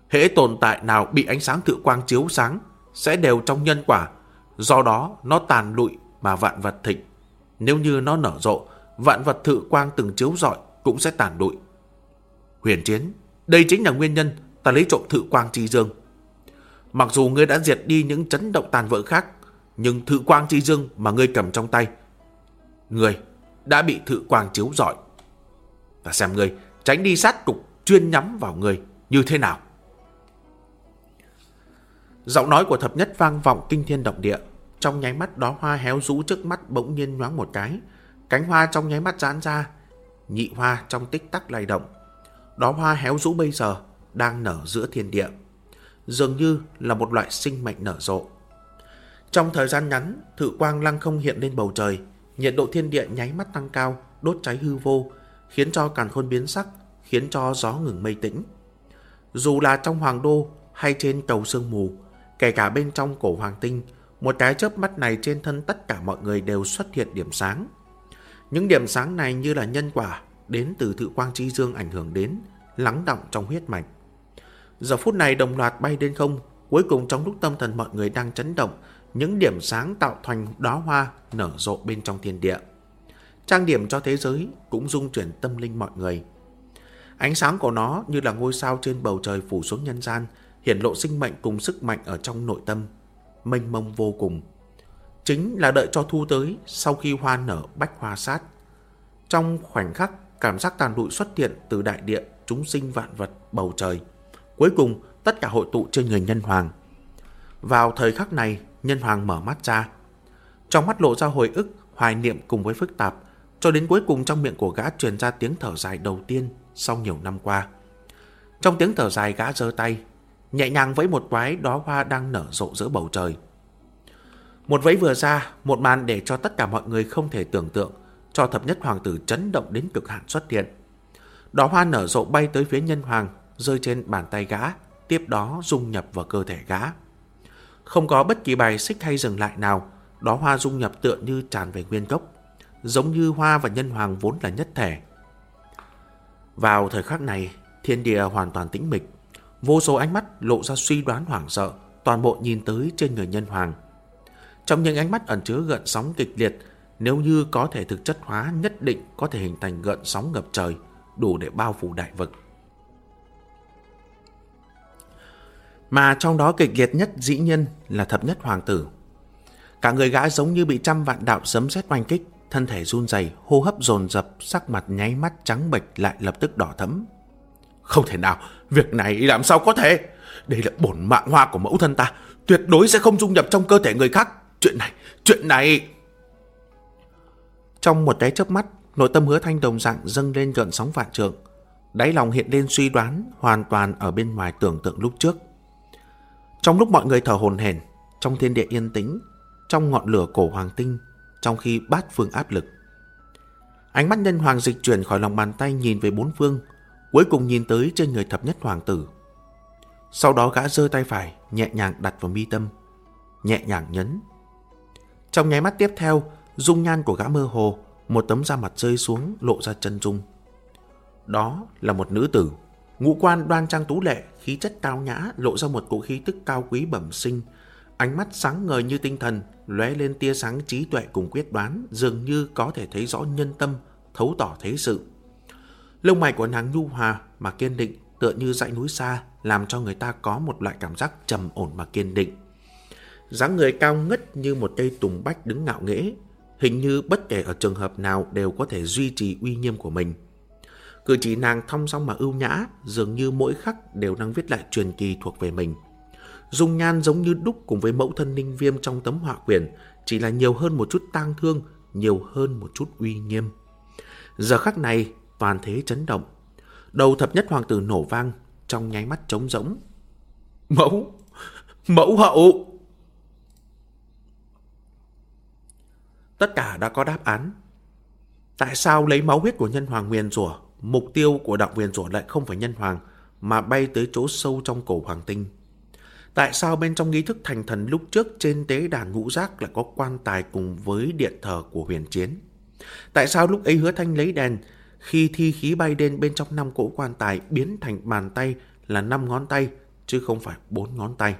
Hễ tồn tại nào bị ánh sáng thự quang chiếu sáng sẽ đều trong nhân quả, do đó nó tàn lụi mà vạn vật thịnh. Nếu như nó nở rộ, vạn vật thự quang từng chiếu rọi cũng sẽ tàn lụi. Huyền chiến, đây chính là nguyên nhân ta lấy trộm thự quang chi dương. Mặc dù ngươi đã diệt đi những chấn động tàn vỡ khác, nhưng thự quang chi dương mà ngươi cầm trong tay, ngươi đã bị thự quang chiếu rọi. Và xem ngươi tránh đi sát cục chuyên nhắm vào ngươi như thế nào. Giọng nói của thập nhất vang vọng kinh thiên động địa. Trong nháy mắt đó hoa héo rũ trước mắt bỗng nhiên nhoáng một cái. Cánh hoa trong nháy mắt giãn ra. Nhị hoa trong tích tắc lay động. Đó hoa héo rũ bây giờ đang nở giữa thiên địa. Dường như là một loại sinh mệnh nở rộ. Trong thời gian ngắn, thự quang lăng không hiện lên bầu trời, nhiệt độ thiên địa nháy mắt tăng cao, đốt cháy hư vô, khiến cho càn khôn biến sắc, khiến cho gió ngừng mây tĩnh. Dù là trong hoàng đô hay trên cầu sương mù, kể cả bên trong cổ hoàng tinh, một cái chớp mắt này trên thân tất cả mọi người đều xuất hiện điểm sáng. Những điểm sáng này như là nhân quả đến từ thự quang chi dương ảnh hưởng đến, lắng động trong huyết mạch. Giờ phút này đồng loạt bay lên không, Cuối cùng trong lúc tâm thần mọi người đang chấn động, những điểm sáng tạo thành đóa hoa nở rộ bên trong thiên địa. Trang điểm cho thế giới cũng dung chuyển tâm linh mọi người. Ánh sáng của nó như là ngôi sao trên bầu trời phủ xuống nhân gian, hiển lộ sinh mệnh cùng sức mạnh ở trong nội tâm, mênh mông vô cùng. Chính là đợi cho thu tới sau khi hoa nở bách hoa sát. Trong khoảnh khắc, cảm giác tàn lụi xuất hiện từ đại địa, chúng sinh vạn vật, bầu trời. Cuối cùng, tất cả hội tụ trên người nhân hoàng. Vào thời khắc này, nhân hoàng mở mắt ra. Trong mắt lộ ra hồi ức, hoài niệm cùng với phức tạp, cho đến cuối cùng trong miệng của gã truyền ra tiếng thở dài đầu tiên sau nhiều năm qua. Trong tiếng thở dài gã giơ tay, nhẹ nhàng với một quái đó hoa đang nở rộ giữa bầu trời. Một vẫy vừa ra, một màn để cho tất cả mọi người không thể tưởng tượng, cho thập nhất hoàng tử chấn động đến cực hạn xuất hiện. đó hoa nở rộ bay tới phía nhân hoàng, rơi trên bàn tay gã, tiếp đó dung nhập vào cơ thể gã. Không có bất kỳ bài xích hay dừng lại nào, đó hoa dung nhập tựa như tràn về nguyên gốc, giống như hoa và nhân hoàng vốn là nhất thể. Vào thời khắc này, thiên địa hoàn toàn tĩnh mịch, vô số ánh mắt lộ ra suy đoán hoảng sợ, toàn bộ nhìn tới trên người nhân hoàng. Trong những ánh mắt ẩn chứa gợn sóng kịch liệt, nếu như có thể thực chất hóa nhất định có thể hình thành gợn sóng ngập trời, đủ để bao phủ đại vực. Mà trong đó kịch liệt nhất dĩ nhiên là thập nhất hoàng tử. Cả người gã giống như bị trăm vạn đạo sấm sét oanh kích, thân thể run rẩy, hô hấp dồn dập, sắc mặt nháy mắt trắng bệch lại lập tức đỏ thẫm. Không thể nào, việc này làm sao có thể? Đây là bổn mạng hoa của mẫu thân ta, tuyệt đối sẽ không dung nhập trong cơ thể người khác. Chuyện này, chuyện này... Trong một cái chớp mắt, nội tâm hứa thanh đồng dạng dâng lên gợn sóng vạn trượng. Đáy lòng hiện lên suy đoán hoàn toàn ở bên ngoài tưởng tượng lúc trước. Trong lúc mọi người thở hồn hển, trong thiên địa yên tĩnh, trong ngọn lửa cổ hoàng tinh, trong khi bát phương áp lực. Ánh mắt nhân hoàng dịch chuyển khỏi lòng bàn tay nhìn về bốn phương, cuối cùng nhìn tới trên người thập nhất hoàng tử. Sau đó gã giơ tay phải, nhẹ nhàng đặt vào mi tâm, nhẹ nhàng nhấn. Trong nháy mắt tiếp theo, dung nhan của gã mơ hồ, một tấm da mặt rơi xuống lộ ra chân dung. Đó là một nữ tử, ngũ quan đoan trang tú lệ, khí chất cao nhã, lộ ra một cỗ khí tức cao quý bẩm sinh, ánh mắt sáng ngời như tinh thần, lóe lên tia sáng trí tuệ cùng quyết đoán, dường như có thể thấy rõ nhân tâm, thấu tỏ thế sự. Lông mày của nàng nhu hòa mà kiên định, tựa như dãy núi xa, làm cho người ta có một loại cảm giác trầm ổn mà kiên định. dáng người cao ngất như một cây tùng bách đứng ngạo nghễ, hình như bất kể ở trường hợp nào đều có thể duy trì uy nghiêm của mình. Cử chỉ nàng thong song mà ưu nhã, dường như mỗi khắc đều đang viết lại truyền kỳ thuộc về mình. Dung nhan giống như đúc cùng với mẫu thân ninh viêm trong tấm họa quyển, chỉ là nhiều hơn một chút tang thương, nhiều hơn một chút uy nghiêm. Giờ khắc này, toàn thế chấn động. Đầu thập nhất hoàng tử nổ vang, trong nháy mắt trống rỗng. Mẫu! Mẫu hậu! Tất cả đã có đáp án. Tại sao lấy máu huyết của nhân hoàng nguyền rủa mục tiêu của đạo viên rủa lại không phải nhân hoàng, mà bay tới chỗ sâu trong cổ hoàng tinh? Tại sao bên trong nghi thức thành thần lúc trước trên tế đàn ngũ giác lại có quan tài cùng với điện thờ của huyền chiến? Tại sao lúc ấy hứa thanh lấy đèn, khi thi khí bay lên bên trong năm cỗ quan tài biến thành bàn tay là năm ngón tay, chứ không phải bốn ngón tay?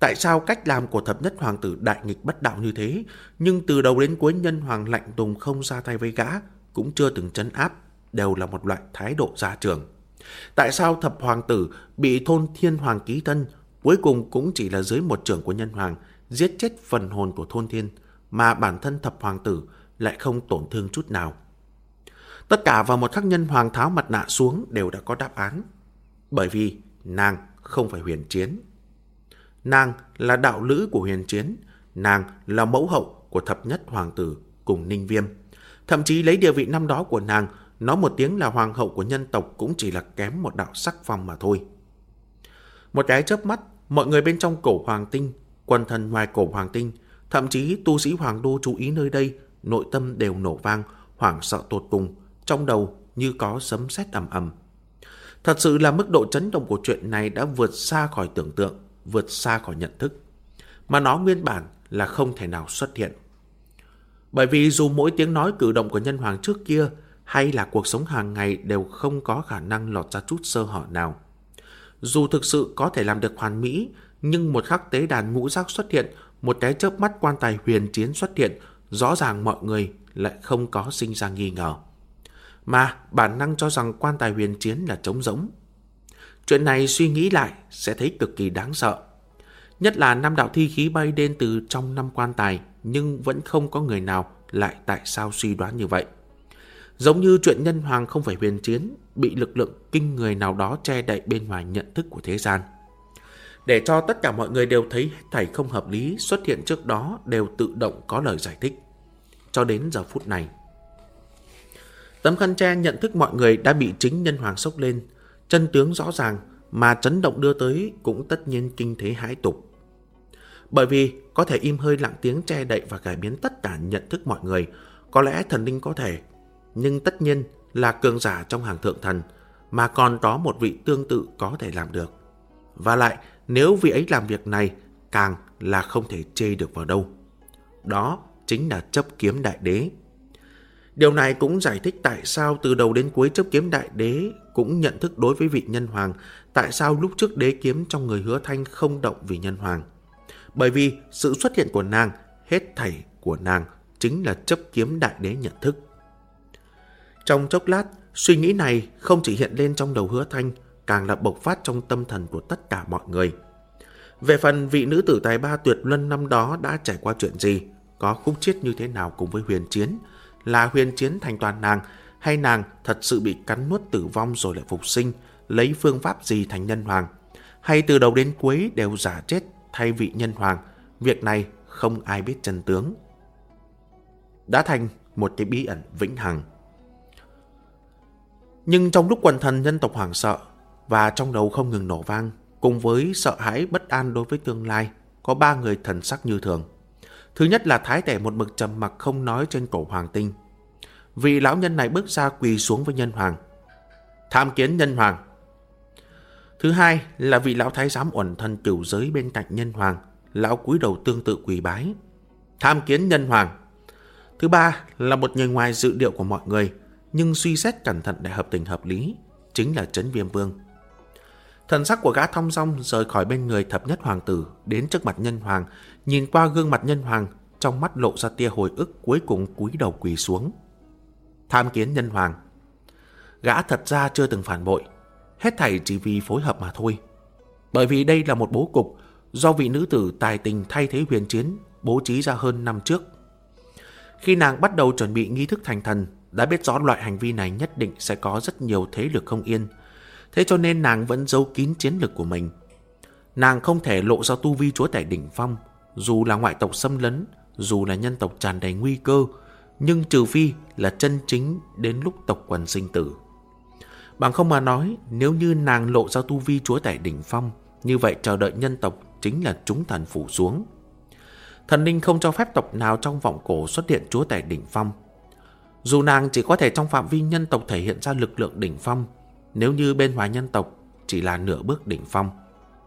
Tại sao cách làm của thập nhất hoàng tử đại nghịch bất đạo như thế, nhưng từ đầu đến cuối nhân hoàng lạnh tùng không ra tay với gã, cũng chưa từng chấn áp, đều là một loại thái độ gia trường. Tại sao thập hoàng tử bị thôn thiên hoàng ký thân, cuối cùng cũng chỉ là dưới một trưởng của nhân hoàng, giết chết phần hồn của thôn thiên, mà bản thân thập hoàng tử lại không tổn thương chút nào. Tất cả vào một khắc nhân hoàng tháo mặt nạ xuống đều đã có đáp án. Bởi vì nàng không phải huyền chiến. Nàng là đạo lữ của huyền chiến, nàng là mẫu hậu của thập nhất hoàng tử cùng ninh viêm. Thậm chí lấy địa vị năm đó của nàng, nói một tiếng là hoàng hậu của nhân tộc cũng chỉ là kém một đạo sắc phong mà thôi. Một cái chớp mắt, mọi người bên trong cổ hoàng tinh, quần thần ngoài cổ hoàng tinh, thậm chí tu sĩ hoàng đô chú ý nơi đây, nội tâm đều nổ vang, hoảng sợ tột cùng, trong đầu như có sấm sét ầm ầm. Thật sự là mức độ chấn động của chuyện này đã vượt xa khỏi tưởng tượng vượt xa khỏi nhận thức, mà nó nguyên bản là không thể nào xuất hiện. Bởi vì dù mỗi tiếng nói cử động của nhân hoàng trước kia hay là cuộc sống hàng ngày đều không có khả năng lọt ra chút sơ hở nào. Dù thực sự có thể làm được hoàn mỹ, Nhưng một khắc tế đàn ngũ giác xuất hiện, một cái chớp mắt quan tài huyền chiến xuất hiện, rõ ràng mọi người lại không có sinh ra nghi ngờ. Mà bản năng cho rằng quan tài huyền chiến là trống rỗng. Chuyện này suy nghĩ lại sẽ thấy cực kỳ đáng sợ. Nhất là năm đạo thi khí bay đến từ trong năm quan tài nhưng vẫn không có người nào lại tại sao suy đoán như vậy. Giống như chuyện nhân hoàng không phải huyền chiến, bị lực lượng kinh người nào đó che đậy bên ngoài nhận thức của thế gian. Để cho tất cả mọi người đều thấy thảy không hợp lý xuất hiện trước đó đều tự động có lời giải thích. Cho đến giờ phút này. Tấm khăn che nhận thức mọi người đã bị chính nhân hoàng sốc lên, chân tướng rõ ràng mà chấn động đưa tới cũng tất nhiên kinh thế hãi tục. Bởi vì có thể im hơi lặng tiếng che đậy và cải biến tất cả nhận thức mọi người, có lẽ thần linh có thể, nhưng tất nhiên là cường giả trong hàng thượng thần, mà còn có một vị tương tự có thể làm được. Và lại, nếu vị ấy làm việc này, càng là không thể chê được vào đâu. Đó chính là chấp kiếm đại đế. Điều này cũng giải thích tại sao từ đầu đến cuối chấp kiếm đại đế cũng nhận thức đối với vị nhân hoàng, tại sao lúc trước đế kiếm trong người hứa thanh không động vì nhân hoàng. Bởi vì sự xuất hiện của nàng, hết thảy của nàng chính là chấp kiếm đại đế nhận thức. Trong chốc lát, suy nghĩ này không chỉ hiện lên trong đầu hứa thanh, càng là bộc phát trong tâm thần của tất cả mọi người. Về phần vị nữ tử tài ba tuyệt luân năm đó đã trải qua chuyện gì, có khúc chết như thế nào cùng với huyền chiến, là huyền chiến thành toàn nàng, hay nàng thật sự bị cắn nuốt tử vong rồi lại phục sinh, lấy phương pháp gì thành nhân hoàng, hay từ đầu đến cuối đều giả chết thay vị nhân hoàng, việc này không ai biết chân tướng. Đã thành một cái bí ẩn vĩnh hằng. Nhưng trong lúc quần thần nhân tộc hoảng sợ và trong đầu không ngừng nổ vang, cùng với sợ hãi bất an đối với tương lai, có ba người thần sắc như thường. Thứ nhất là thái tể một mực trầm mặc không nói trên cổ hoàng tinh. Vị lão nhân này bước ra quỳ xuống với nhân hoàng. Tham kiến nhân hoàng. Thứ hai là vị lão thái giám uẩn thân cửu giới bên cạnh nhân hoàng. Lão cúi đầu tương tự quỳ bái. Tham kiến nhân hoàng. Thứ ba là một người ngoài dự điệu của mọi người, nhưng suy xét cẩn thận để hợp tình hợp lý, chính là Trấn Viêm Vương. Thần sắc của gã thong song rời khỏi bên người thập nhất hoàng tử đến trước mặt nhân hoàng, nhìn qua gương mặt nhân hoàng, trong mắt lộ ra tia hồi ức cuối cùng cúi đầu quỳ xuống. Tham kiến nhân hoàng. Gã thật ra chưa từng phản bội, hết thảy chỉ vì phối hợp mà thôi. Bởi vì đây là một bố cục do vị nữ tử tài tình thay thế huyền chiến bố trí ra hơn năm trước. Khi nàng bắt đầu chuẩn bị nghi thức thành thần, đã biết rõ loại hành vi này nhất định sẽ có rất nhiều thế lực không yên. Thế cho nên nàng vẫn giấu kín chiến lực của mình. Nàng không thể lộ ra tu vi chúa tể đỉnh phong, dù là ngoại tộc xâm lấn, dù là nhân tộc tràn đầy nguy cơ, nhưng trừ phi là chân chính đến lúc tộc quần sinh tử. Bằng không mà nói, nếu như nàng lộ ra tu vi chúa tể đỉnh phong, như vậy chờ đợi nhân tộc chính là chúng thần phủ xuống. Thần linh không cho phép tộc nào trong vọng cổ xuất hiện chúa tể đỉnh phong. Dù nàng chỉ có thể trong phạm vi nhân tộc thể hiện ra lực lượng đỉnh phong, nếu như bên ngoài nhân tộc chỉ là nửa bước đỉnh phong,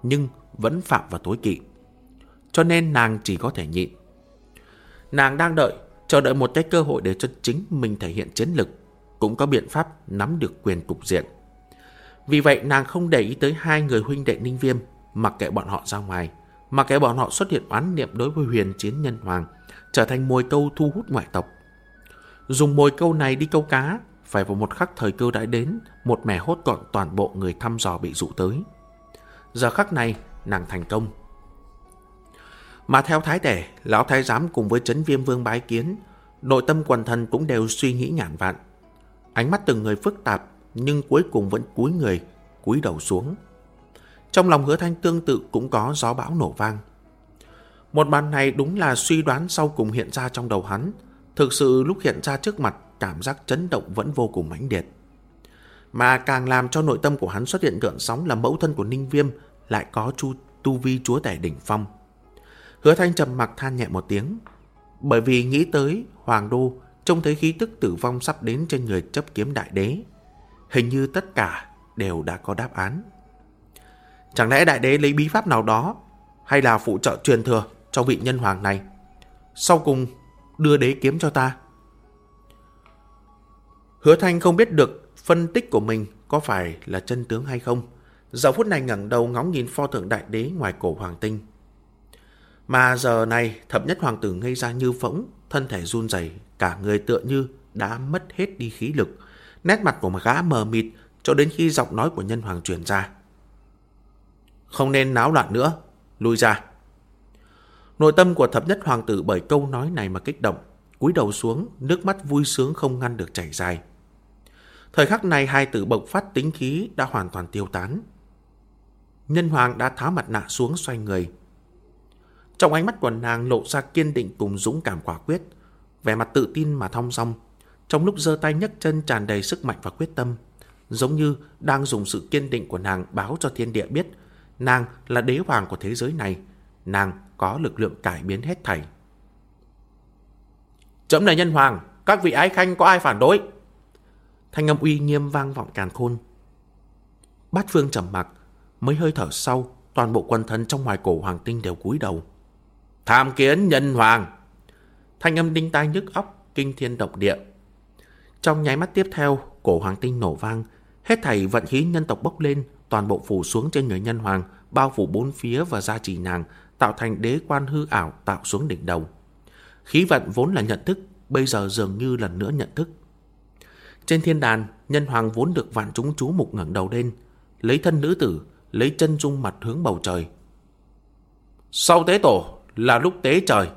nhưng vẫn phạm vào tối kỵ. Cho nên nàng chỉ có thể nhịn. Nàng đang đợi, chờ đợi một cái cơ hội để cho chính mình thể hiện chiến lực, cũng có biện pháp nắm được quyền cục diện. Vì vậy nàng không để ý tới hai người huynh đệ ninh viêm, mặc kệ bọn họ ra ngoài, mặc kệ bọn họ xuất hiện oán niệm đối với huyền chiến nhân hoàng, trở thành mồi câu thu hút ngoại tộc. Dùng mồi câu này đi câu cá, phải vào một khắc thời cơ đã đến, một mẻ hốt gọn toàn bộ người thăm dò bị dụ tới. Giờ khắc này, nàng thành công. Mà theo thái tể, lão thái giám cùng với chấn viêm vương bái kiến, nội tâm quần thần cũng đều suy nghĩ ngàn vạn. Ánh mắt từng người phức tạp, nhưng cuối cùng vẫn cúi người, cúi đầu xuống. Trong lòng hứa thanh tương tự cũng có gió bão nổ vang. Một màn này đúng là suy đoán sau cùng hiện ra trong đầu hắn. Thực sự lúc hiện ra trước mặt, cảm giác chấn động vẫn vô cùng mãnh liệt. Mà càng làm cho nội tâm của hắn xuất hiện gợn sóng là mẫu thân của Ninh Viêm lại có chu tu vi chúa tể đỉnh phong. Hứa Thanh trầm mặc than nhẹ một tiếng, bởi vì nghĩ tới Hoàng Đô trông thấy khí tức tử vong sắp đến trên người chấp kiếm đại đế. Hình như tất cả đều đã có đáp án. Chẳng lẽ đại đế lấy bí pháp nào đó hay là phụ trợ truyền thừa cho vị nhân hoàng này? Sau cùng đưa đế kiếm cho ta. Hứa Thanh không biết được phân tích của mình có phải là chân tướng hay không. giờ phút này ngẩng đầu ngóng nhìn pho tượng đại đế ngoài cổ hoàng tinh. Mà giờ này thập nhất hoàng tử ngây ra như phỗng, thân thể run rẩy, cả người tựa như đã mất hết đi khí lực. Nét mặt của một gã mờ mịt cho đến khi giọng nói của nhân hoàng truyền ra. Không nên náo loạn nữa, lui ra. Nội tâm của thập nhất hoàng tử bởi câu nói này mà kích động, cúi đầu xuống, nước mắt vui sướng không ngăn được chảy dài. Thời khắc này hai tử bộc phát tính khí đã hoàn toàn tiêu tán. Nhân hoàng đã tháo mặt nạ xuống xoay người. Trong ánh mắt của nàng lộ ra kiên định cùng dũng cảm quả quyết, vẻ mặt tự tin mà thong dong. Trong lúc giơ tay nhấc chân tràn đầy sức mạnh và quyết tâm, giống như đang dùng sự kiên định của nàng báo cho thiên địa biết nàng là đế hoàng của thế giới này, nàng có lực lượng cải biến hết thảy. Chấm là nhân hoàng, các vị ái khanh có ai phản đối? Thanh âm uy nghiêm vang vọng càn khôn. Bát phương trầm mặc, mấy hơi thở sau, toàn bộ quân thân trong ngoài cổ hoàng tinh đều cúi đầu. Tham kiến nhân hoàng! Thanh âm đinh tai nhức óc, kinh thiên động địa. Trong nháy mắt tiếp theo, cổ hoàng tinh nổ vang, hết thảy vận khí nhân tộc bốc lên, toàn bộ phủ xuống trên người nhân hoàng, bao phủ bốn phía và gia trì nàng, tạo thành đế quan hư ảo tạo xuống đỉnh đầu. Khí vận vốn là nhận thức, bây giờ dường như lần nữa nhận thức. Trên thiên đàn, nhân hoàng vốn được vạn chúng chú mục ngẩng đầu lên, lấy thân nữ tử, lấy chân dung mặt hướng bầu trời. Sau tế tổ là lúc tế trời.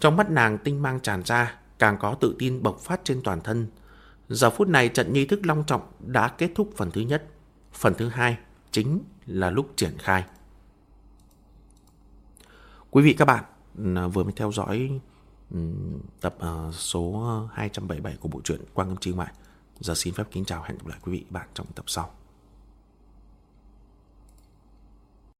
Trong mắt nàng tinh mang tràn ra, càng có tự tin bộc phát trên toàn thân. Giờ phút này trận nghi thức long trọng đã kết thúc phần thứ nhất. Phần thứ hai chính là lúc triển khai. Quý vị các bạn ừ, à, vừa mới theo dõi ừ, tập à, số 277 của bộ truyện Quang Âm Chi Ngoại. Giờ xin phép kính chào, hẹn gặp lại quý vị bạn trong tập sau.